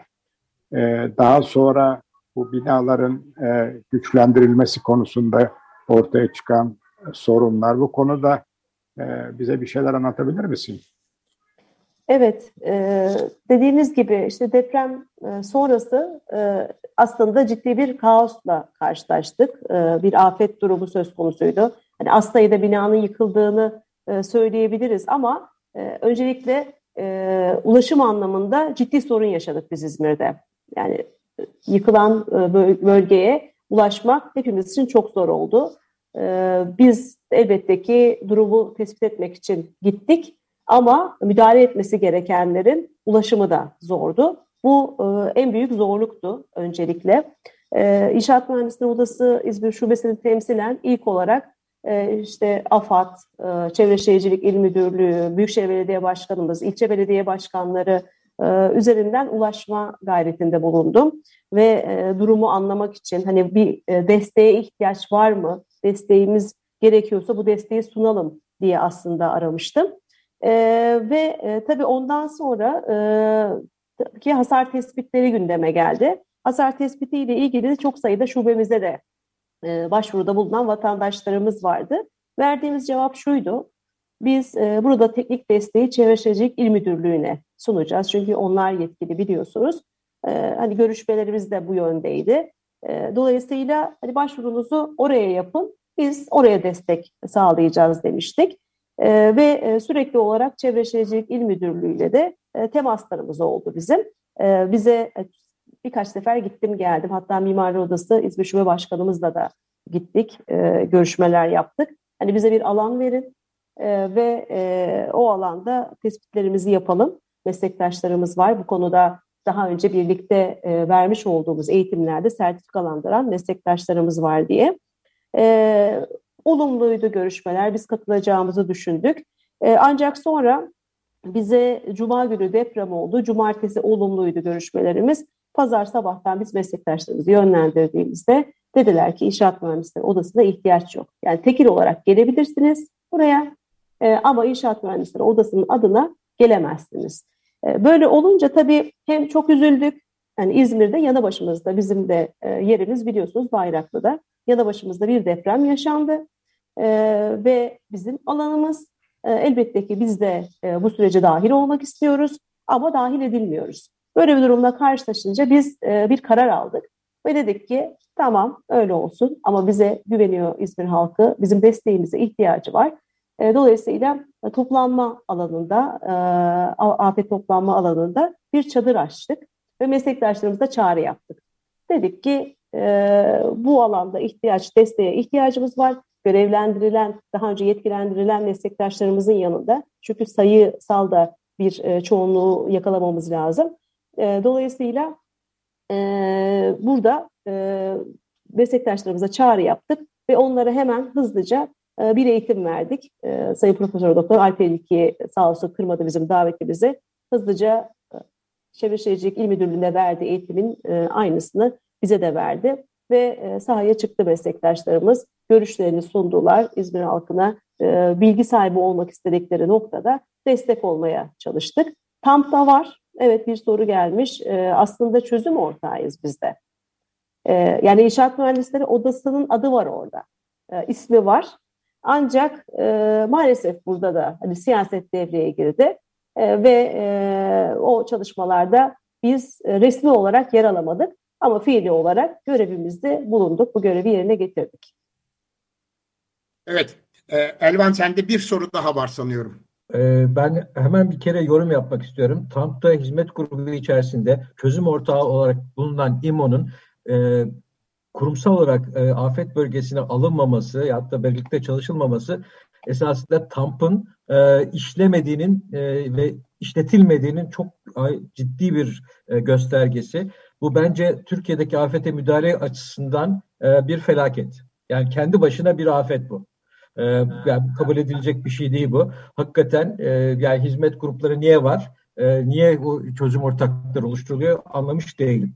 e, daha sonra bu binaların e, güçlendirilmesi konusunda ortaya çıkan sorunlar. Bu konuda e, bize bir şeyler anlatabilir misin? Evet, e, dediğiniz gibi işte deprem e, sonrası aslında ciddi bir kaosla karşılaştık. Bir afet durumu söz konusuydu. Hani az sayıda binanın yıkıldığını söyleyebiliriz ama öncelikle ulaşım anlamında ciddi sorun yaşadık biz İzmir'de. Yani e, yıkılan e, bölgeye ulaşmak hepimiz için çok zor oldu. E, biz elbette ki durumu tespit etmek için gittik ama müdahale etmesi gerekenlerin ulaşımı da zordu. Bu en büyük zorluktu öncelikle. İnşaat Mühendisleri Odası İzmir Şubesi'ni temsilen ilk olarak işte AFAD, Çevre Şehircilik İl Müdürlüğü, Büyükşehir Belediye Başkanımız, ilçe belediye başkanları üzerinden ulaşma gayretinde bulundum. Ve durumu anlamak için hani bir desteğe ihtiyaç var mı, desteğimiz gerekiyorsa bu desteği sunalım diye aslında aramıştım. E, ve e, tabii ondan sonra e, ki hasar tespitleri gündeme geldi. Hasar tespitiyle ilgili çok sayıda şubemize de e, başvuruda bulunan vatandaşlarımız vardı. Verdiğimiz cevap şuydu. Biz e, burada teknik desteği Çevre Şehircilik İl Müdürlüğü'ne sunacağız. Çünkü onlar yetkili biliyorsunuz. E, hani görüşmelerimiz de bu yöndeydi. E, dolayısıyla hani başvurunuzu oraya yapın. Biz oraya destek sağlayacağız demiştik. E, ve e, sürekli olarak Çevre Şehircilik İl Müdürlüğü ile de e, temaslarımız oldu bizim. E, bize birkaç sefer gittim geldim. Hatta Mimari Odası İzmir Şube Başkanımızla da gittik, e, görüşmeler yaptık. Hani bize bir alan verin e, ve e, o alanda tespitlerimizi yapalım. Meslektaşlarımız var bu konuda daha önce birlikte e, vermiş olduğumuz eğitimlerde sertifikalandıran meslektaşlarımız var diye. E, olumluydu görüşmeler, biz katılacağımızı düşündük. E, ancak sonra bize Cuma günü deprem oldu, Cumartesi olumluydu görüşmelerimiz. Pazar sabahtan biz meslektaşlarımızı yönlendirdiğimizde dediler ki inşaat mühendisleri odasına ihtiyaç yok. Yani tekil olarak gelebilirsiniz buraya e, ama inşaat mühendisleri odasının adına gelemezsiniz. E, böyle olunca tabii hem çok üzüldük. Yani İzmir'de yanı başımızda bizim de e, yerimiz biliyorsunuz Bayraklı'da. Yanı başımızda bir deprem yaşandı. E, ve bizim alanımız e, elbette ki biz de e, bu sürece dahil olmak istiyoruz ama dahil edilmiyoruz. Böyle bir durumla karşılaşınca biz bir karar aldık ve dedik ki tamam öyle olsun ama bize güveniyor İzmir halkı, bizim desteğimize ihtiyacı var. E, dolayısıyla e, toplanma alanında, e, afet toplanma alanında bir çadır açtık ve meslektaşlarımıza çağrı yaptık. Dedik ki bu alanda ihtiyaç, desteğe ihtiyacımız var. Görevlendirilen, daha önce yetkilendirilen meslektaşlarımızın yanında. Çünkü sayısal da bir çoğunluğu yakalamamız lazım. Dolayısıyla burada meslektaşlarımıza çağrı yaptık ve onlara hemen hızlıca bir eğitim verdik. Ee, Sayın Profesör Doktor Alper İlki sağ olsun kırmadı bizim davetimizi. Hızlıca e, Çevre Şehircilik İl Müdürlüğü'ne verdiği eğitimin e, aynısını bize de verdi. Ve e, sahaya çıktı meslektaşlarımız. Görüşlerini sundular İzmir halkına. Bilgi sahibi olmak istedikleri noktada destek olmaya çalıştık. Tam da var. Evet bir soru gelmiş. Aslında çözüm ortağıyız biz de. Yani inşaat mühendisleri odasının adı var orada. ismi var. Ancak e, maalesef burada da hani siyaset devreye girdi e, ve e, o çalışmalarda biz e, resmi olarak yer alamadık ama fiili olarak görevimizde bulunduk. Bu görevi yerine getirdik. Evet, e, Elvan sende bir soru daha var sanıyorum. E, ben hemen bir kere yorum yapmak istiyorum. Trump'ta hizmet grubu içerisinde çözüm ortağı olarak bulunan İMO'nun e, kurumsal olarak e, afet bölgesine alınmaması ya da birlikte çalışılmaması esasında TAMP'ın e, işlemediğinin e, ve işletilmediğinin çok ciddi bir e, göstergesi. Bu bence Türkiye'deki afete müdahale açısından e, bir felaket. Yani kendi başına bir afet bu. E, yani kabul edilecek bir şey değil bu. Hakikaten e, yani hizmet grupları niye var? E, niye bu çözüm ortakları oluşturuluyor anlamış değilim.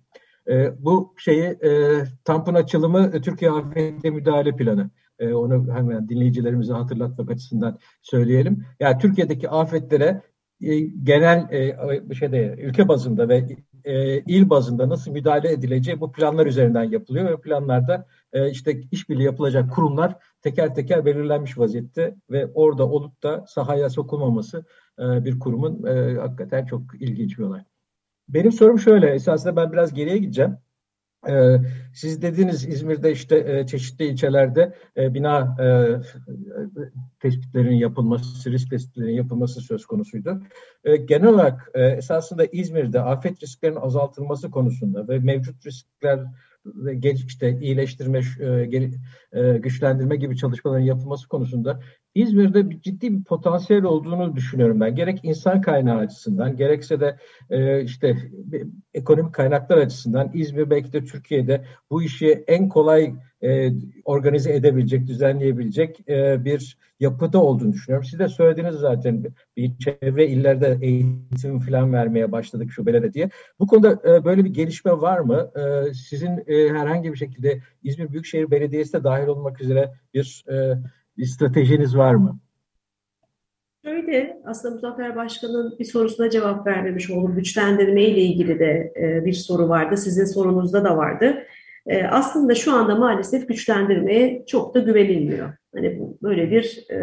E, bu şeyi e, TAMP'ın açılımı e, Türkiye Afet'e Müdahale Planı. E, onu hemen dinleyicilerimize hatırlatmak açısından söyleyelim. Yani Türkiye'deki afetlere e, genel e, şeyde ülke bazında ve e, il bazında nasıl müdahale edileceği bu planlar üzerinden yapılıyor ve planlarda e, işte işbirliği yapılacak kurumlar teker teker belirlenmiş vaziyette ve orada olup da sahaya sokulmaması e, bir kurumun e, hakikaten çok ilginç bir olay. Benim sorum şöyle, esasında ben biraz geriye gideceğim. Ee, siz dediniz İzmir'de işte e, çeşitli ilçelerde e, bina e, tespitlerinin yapılması, risk tespitlerinin yapılması söz konusuydu. E, genel olarak e, esasında İzmir'de afet risklerinin azaltılması konusunda ve mevcut riskler ve geç işte iyileştirme, e, e, güçlendirme gibi çalışmaların yapılması konusunda İzmir'de bir ciddi bir potansiyel olduğunu düşünüyorum ben. Gerek insan kaynağı açısından, gerekse de e, işte ekonomik kaynaklar açısından İzmir belki de Türkiye'de bu işi en kolay e, organize edebilecek, düzenleyebilecek e, bir yapıda olduğunu düşünüyorum. Siz de söylediniz zaten bir çevre illerde eğitim falan vermeye başladık şubelere diye. Bu konuda e, böyle bir gelişme var mı? E, sizin e, herhangi bir şekilde İzmir Büyükşehir Belediyesi de dahil olmak üzere bir e, bir stratejiniz var mı? Şöyle, aslında Muzaffer Başkan'ın bir sorusuna cevap vermemiş oldum. Güçlendirme ile ilgili de e, bir soru vardı. Sizin sorunuzda da vardı. E, aslında şu anda maalesef güçlendirmeye çok da güvenilmiyor. Hani böyle bir e,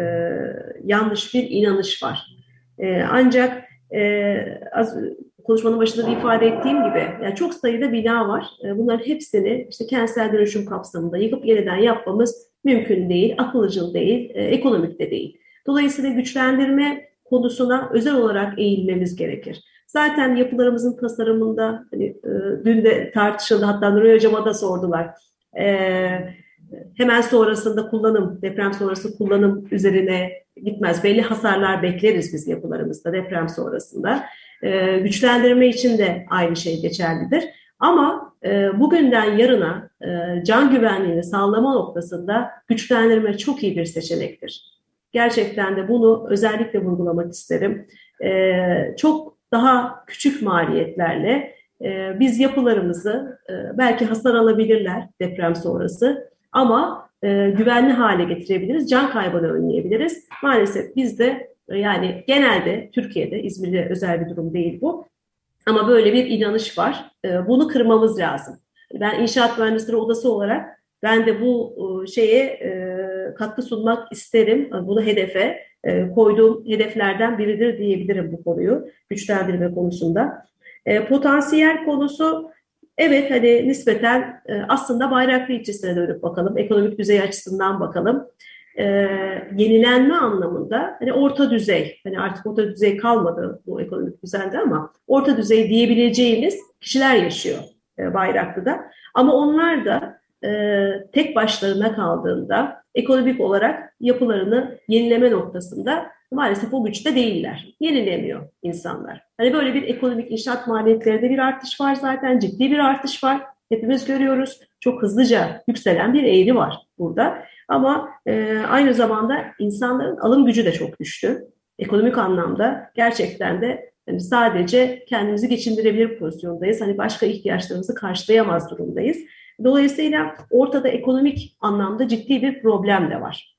yanlış bir inanış var. Ancak az konuşmanın başında da ifade ettiğim gibi yani çok sayıda bina var. Bunların hepsini işte kentsel dönüşüm kapsamında yıkıp yeniden yapmamız mümkün değil, akılcıl değil, e, ekonomik de değil. Dolayısıyla güçlendirme konusuna özel olarak eğilmemiz gerekir. Zaten yapılarımızın tasarımında hani, e, dün de tartışıldı hatta Nuray Hocam'a da sordular. E, hemen sonrasında kullanım, deprem sonrası kullanım üzerine gitmez. Belli hasarlar bekleriz biz yapılarımızda deprem sonrasında. E, güçlendirme için de aynı şey geçerlidir. Ama e, bugünden yarına e, can güvenliğini sağlama noktasında güçlendirme çok iyi bir seçenektir. Gerçekten de bunu özellikle vurgulamak isterim. E, çok daha küçük maliyetlerle e, biz yapılarımızı e, belki hasar alabilirler deprem sonrası ama güvenli hale getirebiliriz, can kaybını önleyebiliriz. Maalesef biz de e, yani genelde Türkiye'de, İzmir'de özel bir durum değil bu. Ama böyle bir inanış var. E, bunu kırmamız lazım. Ben inşaat mühendisleri odası olarak ben de bu e, şeye e, katkı sunmak isterim. Bunu hedefe e, koyduğum hedeflerden biridir diyebilirim bu konuyu güçlendirme konusunda. Potansiyel konusu evet hani nispeten aslında Bayraklı ilçesine dönüp bakalım. Ekonomik düzey açısından bakalım. E, yenilenme anlamında hani orta düzey, hani artık orta düzey kalmadı bu ekonomik düzende ama orta düzey diyebileceğimiz kişiler yaşıyor e, Bayraklı'da. Ama onlar da e, tek başlarına kaldığında ekonomik olarak yapılarını yenileme noktasında maalesef o güçte değiller. Yenilemiyor insanlar. Hani böyle bir ekonomik inşaat maliyetlerinde bir artış var zaten, ciddi bir artış var. Hepimiz görüyoruz. Çok hızlıca yükselen bir eğri var burada. Ama e, aynı zamanda insanların alım gücü de çok düştü. Ekonomik anlamda gerçekten de yani sadece kendimizi geçindirebilir pozisyondayız. Hani başka ihtiyaçlarımızı karşılayamaz durumdayız. Dolayısıyla ortada ekonomik anlamda ciddi bir problem de var.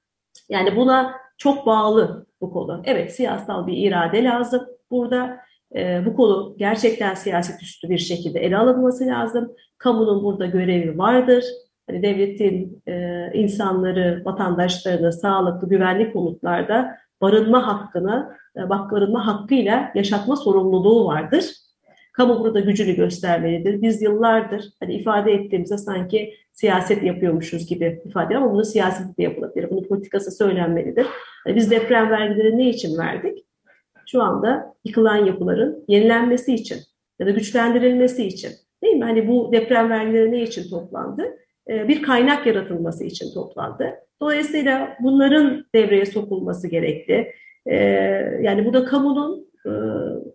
Yani buna çok bağlı bu konu. Evet siyasal bir irade lazım burada. E, bu konu gerçekten siyaset üstü bir şekilde ele alınması lazım. Kamunun burada görevi vardır. Hani devletin e, insanları, vatandaşlarını sağlıklı, güvenli konutlarda barınma hakkını, e, barınma hakkıyla yaşatma sorumluluğu vardır. Kamu burada gücünü göstermelidir. Biz yıllardır hani ifade ettiğimizde sanki siyaset yapıyormuşuz gibi ifade ama bunu siyaset de yapılabilir. Bunun politikası söylenmelidir. Yani biz deprem vergileri ne için verdik? Şu anda yıkılan yapıların yenilenmesi için ya da güçlendirilmesi için. Değil mi? Hani bu deprem vergileri ne için toplandı? Ee, bir kaynak yaratılması için toplandı. Dolayısıyla bunların devreye sokulması gerekli. Ee, yani bu da kamunun e,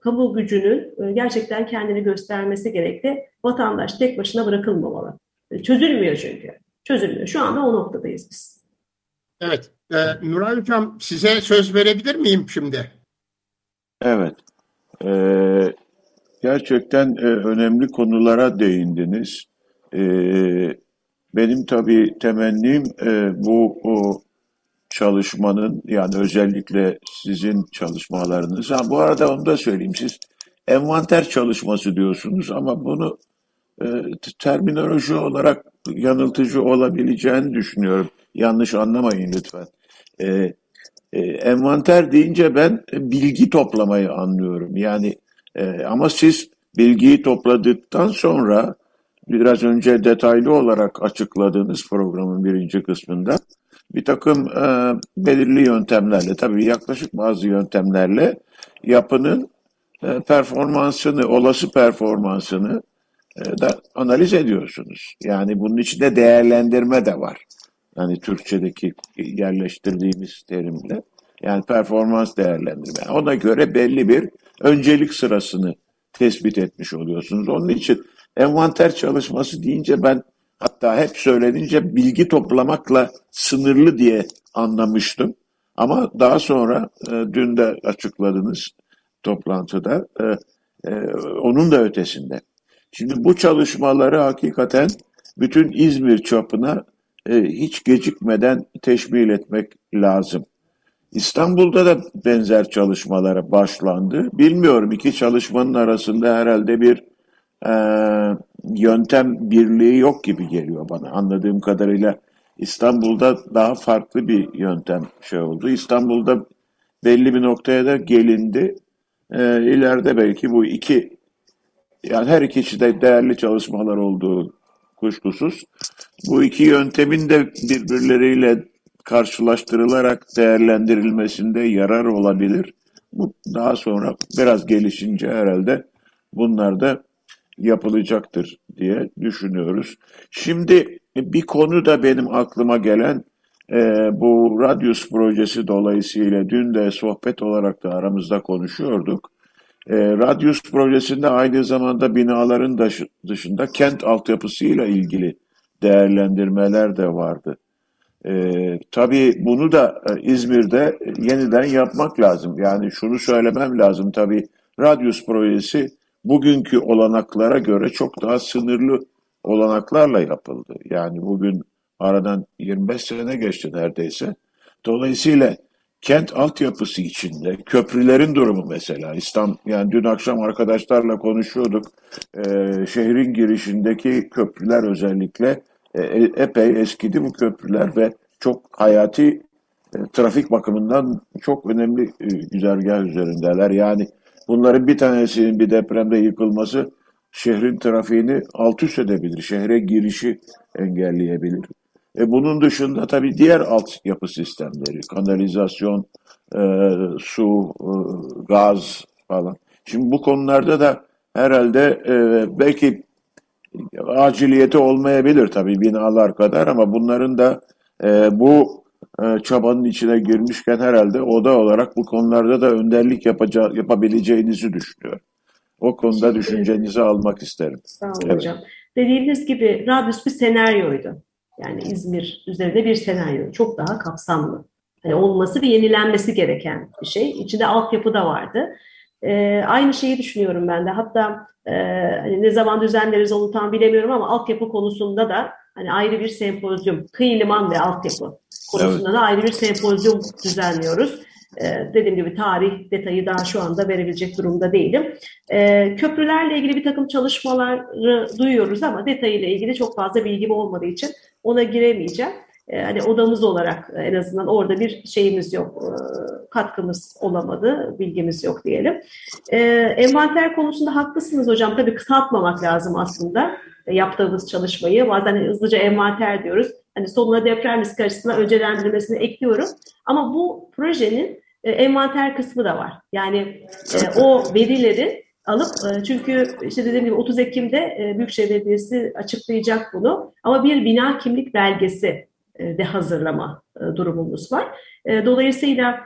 kamu gücünün e, gerçekten kendini göstermesi gerekli. Vatandaş tek başına bırakılmamalı. E, çözülmüyor çünkü. Çözülmüyor. Şu anda o noktadayız biz. Evet. E, Nuray Hocam size söz verebilir miyim şimdi? Evet. Ee, gerçekten e, önemli konulara değindiniz. Ee, benim tabii temennim e, bu o çalışmanın yani özellikle sizin çalışmalarınız. Ha, bu arada onu da söyleyeyim siz envanter çalışması diyorsunuz ama bunu e, terminoloji olarak yanıltıcı olabileceğini düşünüyorum. Yanlış anlamayın lütfen. E, e, envanter deyince ben bilgi toplamayı anlıyorum. Yani e, ama siz bilgiyi topladıktan sonra biraz önce detaylı olarak açıkladığınız programın birinci kısmında bir takım e, belirli yöntemlerle, tabii yaklaşık bazı yöntemlerle yapının e, performansını, olası performansını e, da analiz ediyorsunuz. Yani bunun içinde değerlendirme de var. Yani Türkçedeki yerleştirdiğimiz terimle. Yani performans değerlendirme. Ona göre belli bir öncelik sırasını tespit etmiş oluyorsunuz. Onun için envanter çalışması deyince ben Hatta hep söylenince bilgi toplamakla sınırlı diye anlamıştım. Ama daha sonra e, dün de açıkladınız toplantıda e, e, onun da ötesinde. Şimdi bu çalışmaları hakikaten bütün İzmir çapına e, hiç gecikmeden teşmil etmek lazım. İstanbul'da da benzer çalışmalara başlandı. Bilmiyorum iki çalışmanın arasında herhalde bir e, yöntem birliği yok gibi geliyor bana. Anladığım kadarıyla İstanbul'da daha farklı bir yöntem şey oldu. İstanbul'da belli bir noktaya da gelindi. E, ileride belki bu iki yani her ikisi de değerli çalışmalar olduğu kuşkusuz. Bu iki yöntemin de birbirleriyle karşılaştırılarak değerlendirilmesinde yarar olabilir. Bu daha sonra biraz gelişince herhalde bunlar da yapılacaktır diye düşünüyoruz. Şimdi bir konu da benim aklıma gelen e, bu Radyus projesi dolayısıyla dün de sohbet olarak da aramızda konuşuyorduk. E, Radius projesinde aynı zamanda binaların dışı- dışında kent altyapısıyla ilgili değerlendirmeler de vardı. E, tabii bunu da e, İzmir'de yeniden yapmak lazım. Yani şunu söylemem lazım tabii Radius projesi bugünkü olanaklara göre çok daha sınırlı olanaklarla yapıldı. Yani bugün aradan 25 sene geçti neredeyse. Dolayısıyla kent altyapısı içinde köprülerin durumu mesela İstanbul yani dün akşam arkadaşlarla konuşuyorduk. Ee, şehrin girişindeki köprüler özellikle e, e- epey eskidi bu köprüler ve çok hayati e, trafik bakımından çok önemli e, güzergah üzerindeler. Yani bunların bir tanesinin bir depremde yıkılması şehrin trafiğini alt üst edebilir. Şehre girişi engelleyebilir. E bunun dışında tabii diğer altyapı sistemleri, kanalizasyon, e, su, e, gaz falan. Şimdi bu konularda da herhalde e, belki aciliyeti olmayabilir tabii binalar kadar ama bunların da e, bu çabanın içine girmişken herhalde oda olarak bu konularda da önderlik yapacağı, yapabileceğinizi düşünüyorum. O konuda düşüncenizi almak isterim. Sağ olun Evet. hocam. Dediğiniz gibi Radius bir senaryoydu. Yani İzmir üzerinde bir senaryo. Çok daha kapsamlı. Yani olması ve yenilenmesi gereken bir şey. İçinde altyapı da vardı. Ee, aynı şeyi düşünüyorum ben de. Hatta e, hani ne zaman düzenleriz onu tam bilemiyorum ama altyapı konusunda da hani ayrı bir sempozyum, kıyı liman ve altyapı konusunda da ayrı bir sempozyum düzenliyoruz. Ee, dediğim gibi tarih detayı daha şu anda verebilecek durumda değilim. Ee, köprülerle ilgili bir takım çalışmaları duyuyoruz ama detayıyla ilgili çok fazla bilgim olmadığı için ona giremeyeceğim. Ee, hani odamız olarak en azından orada bir şeyimiz yok, e, katkımız olamadı, bilgimiz yok diyelim. Ee, envanter konusunda haklısınız hocam. Tabii kısaltmamak lazım aslında e, yaptığımız çalışmayı. Bazen hızlıca envanter diyoruz. Hani sonuna deprem riski açısından öncelendirmesini ekliyorum. Ama bu projenin e, envanter kısmı da var. Yani e, o verileri alıp e, çünkü işte dediğim gibi 30 Ekim'de e, Büyükşehir Belediyesi açıklayacak bunu. Ama bir bina kimlik belgesi e, de hazırlama e, durumumuz var. E, Dolayısıyla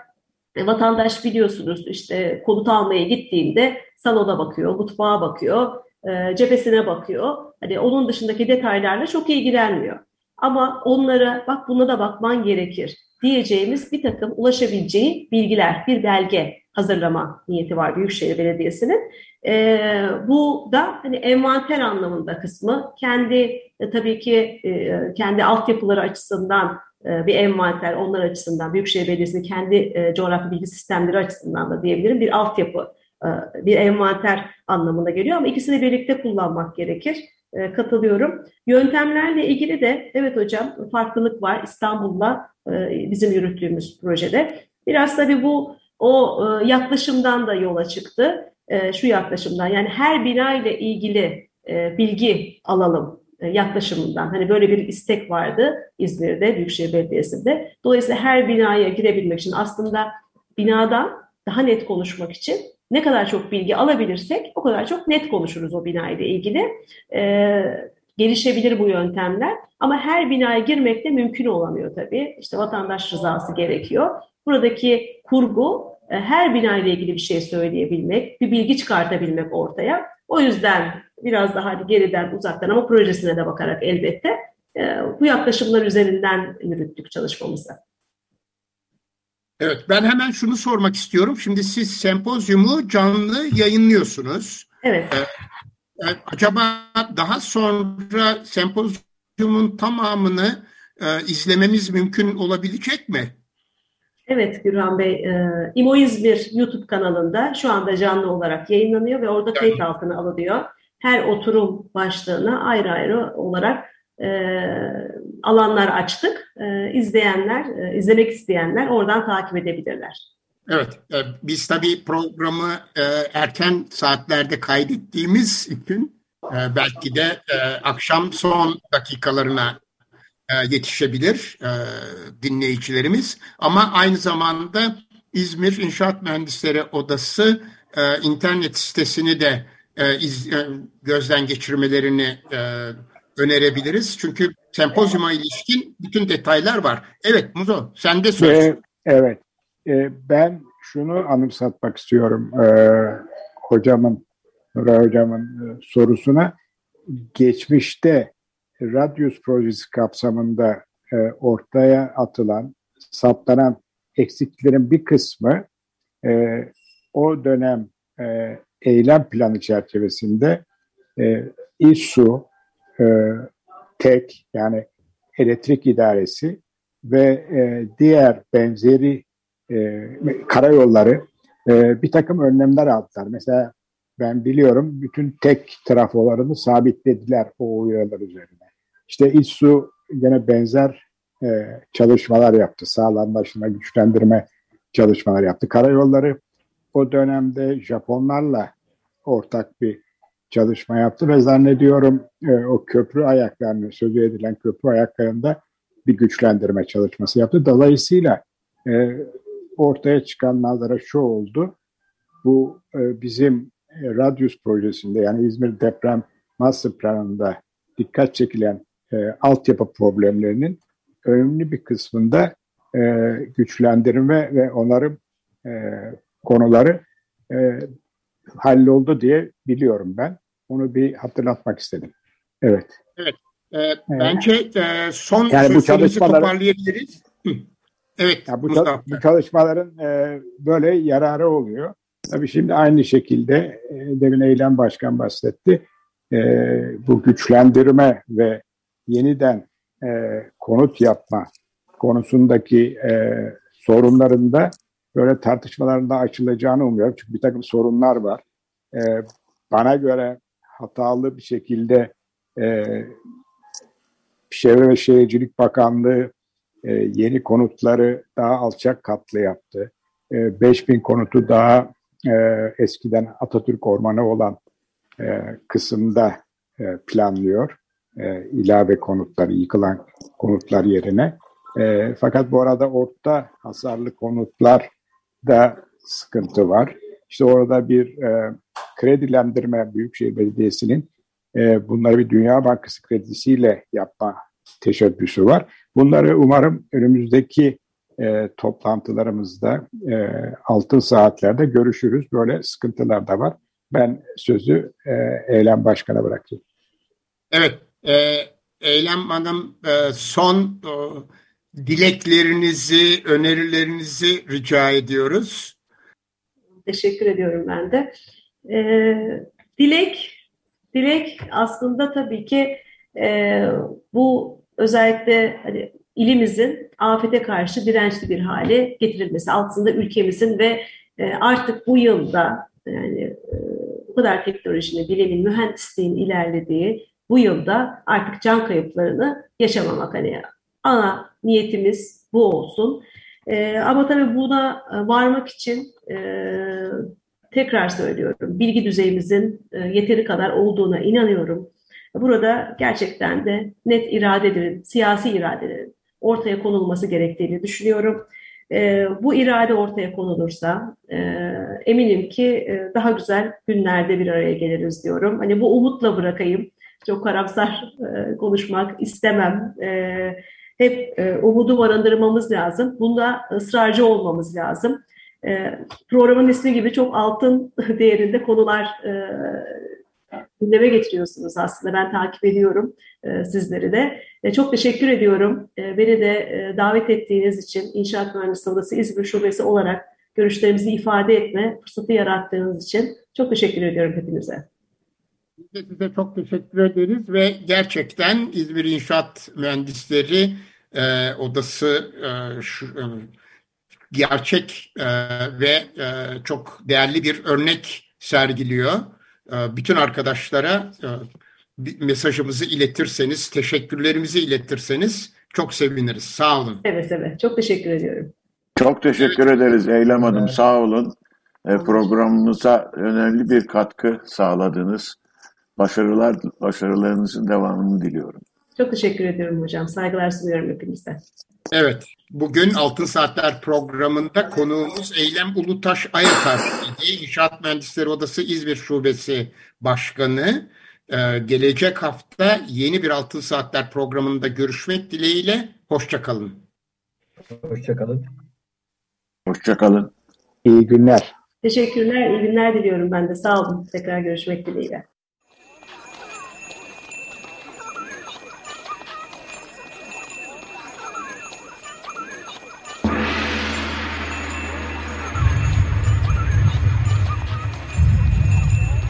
e, vatandaş biliyorsunuz işte konut almaya gittiğinde salona bakıyor, mutfağa bakıyor, e, cephesine bakıyor. Hani onun dışındaki detaylarla çok ilgilenmiyor. Ama onlara bak buna da bakman gerekir diyeceğimiz bir takım ulaşabileceği bilgiler, bir belge hazırlama niyeti var Büyükşehir Belediyesi'nin. Ee, bu da hani envanter anlamında kısmı kendi e, tabii ki e, kendi altyapıları açısından e, bir envanter, onlar açısından Büyükşehir Belediyesi'nin kendi e, coğrafi bilgi sistemleri açısından da diyebilirim bir altyapı, e, bir envanter anlamında geliyor ama ikisini birlikte kullanmak gerekir. E, katılıyorum. Yöntemlerle ilgili de evet hocam farklılık var İstanbul'la e, bizim yürüttüğümüz projede. Biraz tabii bu o e, yaklaşımdan da yola çıktı. Şu yaklaşımdan yani her bina ile ilgili bilgi alalım e, yaklaşımından. Hani böyle bir istek vardı İzmir'de, Büyükşehir Belediyesi'nde. Dolayısıyla her binaya girebilmek için aslında binadan daha net konuşmak için ne kadar çok bilgi alabilirsek o kadar çok net konuşuruz o bina ile ilgili. Ee, gelişebilir bu yöntemler ama her binaya girmek de mümkün olamıyor tabii. İşte vatandaş rızası gerekiyor. Buradaki kurgu e, her bina ile ilgili bir şey söyleyebilmek, bir bilgi çıkartabilmek ortaya. O yüzden biraz daha hani geriden uzaktan ama projesine de bakarak elbette e, bu yaklaşımlar üzerinden yürüttük çalışmamızı. Evet, ben hemen şunu sormak istiyorum. Şimdi siz sempozyumu canlı yayınlıyorsunuz. Evet. E, acaba daha sonra sempozyumun tamamını e, izlememiz mümkün olabilecek mi? Evet Gürhan Bey, e, İmo İzmir YouTube kanalında şu anda canlı olarak yayınlanıyor ve orada kayıt altına alınıyor. Her oturum başlığına ayrı ayrı olarak e, alanlar açtık. E, izleyenler, e, izlemek isteyenler oradan takip edebilirler. Evet, e, biz tabii programı e, erken saatlerde kaydettiğimiz için e, belki de e, akşam son dakikalarına e, yetişebilir e, dinleyicilerimiz. Ama aynı zamanda İzmir İnşaat Mühendisleri Odası e, internet sitesini de e, iz, e, gözden geçirmelerini e, önerebiliriz. Çünkü sempozyuma ilişkin bütün detaylar var. Evet Muzo, sen de söz. Ve, evet, e, ben şunu anımsatmak istiyorum. E, hocamın, Nuray hocamın e, sorusuna geçmişte Radyus projesi kapsamında e, ortaya atılan, saptanan eksiklerin bir kısmı e, o dönem e, eylem planı çerçevesinde e, İSU, e, TEK yani elektrik idaresi ve e, diğer benzeri e, karayolları e, bir takım önlemler aldılar. Mesela ben biliyorum bütün tek trafolarını sabitlediler o uyarılar üzerine. İşte İSU gene benzer e, çalışmalar yaptı. Sağlamlaşma, güçlendirme çalışmalar yaptı. Karayolları o dönemde Japonlarla ortak bir çalışma yaptı ve zannediyorum e, o köprü ayaklarını, sözü edilen köprü ayaklarında bir güçlendirme çalışması yaptı. Dolayısıyla e, ortaya çıkan manzara şu oldu. Bu e, bizim e, Radius projesinde yani İzmir deprem master planında dikkat çekilen e, altyapı problemlerinin önemli bir kısmında e, güçlendirme ve onarım e, konuları e, halloldu diye biliyorum ben. Onu bir hatırlatmak istedim. Evet. Evet. E, bence e, son Yani bu çalışmaları- toparlayabiliriz. Hı. Evet. Ya bu, Mustafa. bu çalışmaların e, böyle yararı oluyor. Tabii şimdi aynı şekilde e, demin Eylem Başkan bahsetti. E, bu güçlendirme ve yeniden e, konut yapma konusundaki e, sorunlarında böyle tartışmalarında açılacağını umuyorum. Çünkü bir takım sorunlar var. E, bana göre hatalı bir şekilde e, Çevre ve Şehircilik Bakanlığı e, yeni konutları daha alçak katlı yaptı. E, 5000 konutu daha e, eskiden Atatürk Ormanı olan e, kısımda e, planlıyor. E, ilave konutlar, yıkılan konutlar yerine. E, fakat bu arada orta hasarlı konutlar da sıkıntı var. İşte orada bir e, kredilendirme Büyükşehir Belediyesi'nin e, bunları bir Dünya Bankası kredisiyle yapma teşebbüsü var. Bunları umarım önümüzdeki e, toplantılarımızda e, altın saatlerde görüşürüz. Böyle sıkıntılar da var. Ben sözü e, Eylem Başkan'a bırakayım. Evet. E, Eylem Hanım e, son e, dileklerinizi, önerilerinizi rica ediyoruz. Teşekkür ediyorum ben de. Ee, dilek, dilek aslında tabii ki e, bu özellikle hani ilimizin afete karşı dirençli bir hale getirilmesi, altında ülkemizin ve e, artık bu yılda yani e, bu kadar teknolojinin, bilimin, mühendisliğin ilerlediği bu yılda artık can kayıplarını yaşamamak hani ana niyetimiz bu olsun. E, ama tabii buna e, varmak için e, tekrar söylüyorum bilgi düzeyimizin e, yeteri kadar olduğuna inanıyorum. Burada gerçekten de net iradelerin, siyasi iradelerin ortaya konulması gerektiğini düşünüyorum. E, bu irade ortaya konulursa e, eminim ki e, daha güzel günlerde bir araya geliriz diyorum. Hani bu umutla bırakayım. Çok karamsar e, konuşmak istemem. E, hep e, umudu barındırmamız lazım. Bunda ısrarcı olmamız lazım. E, programın ismi gibi çok altın değerinde konular e, gündeme getiriyorsunuz aslında. Ben takip ediyorum e, sizleri de. E, çok teşekkür ediyorum. E, beni de e, davet ettiğiniz için İnşaat Mühendisliği Odası İzmir Şubesi olarak görüşlerimizi ifade etme fırsatı yarattığınız için çok teşekkür ediyorum hepinize. Biz de size çok teşekkür ederiz ve gerçekten İzmir İnşaat Mühendisleri e, Odası e, şu, e, gerçek e, ve e, çok değerli bir örnek sergiliyor. E, bütün arkadaşlara e, bir mesajımızı iletirseniz, teşekkürlerimizi iletirseniz çok seviniriz. Sağ olun. Seve seve. Çok teşekkür ediyorum. Çok teşekkür ederiz Eylem Hanım. Sağ olun. E, programımıza önemli bir katkı sağladınız. Başarılar, başarılarınızın devamını diliyorum. Çok teşekkür ediyorum hocam. Saygılar sunuyorum hepinize. Evet, bugün Altın Saatler programında konuğumuz Eylem Ulutaş Ayakar, İnşaat Mühendisleri Odası İzmir Şubesi Başkanı. Ee, gelecek hafta yeni bir Altın Saatler programında görüşmek dileğiyle. Hoşçakalın. Hoşçakalın. Hoşçakalın. İyi günler. Teşekkürler, iyi günler diliyorum ben de. Sağ olun. Tekrar görüşmek dileğiyle.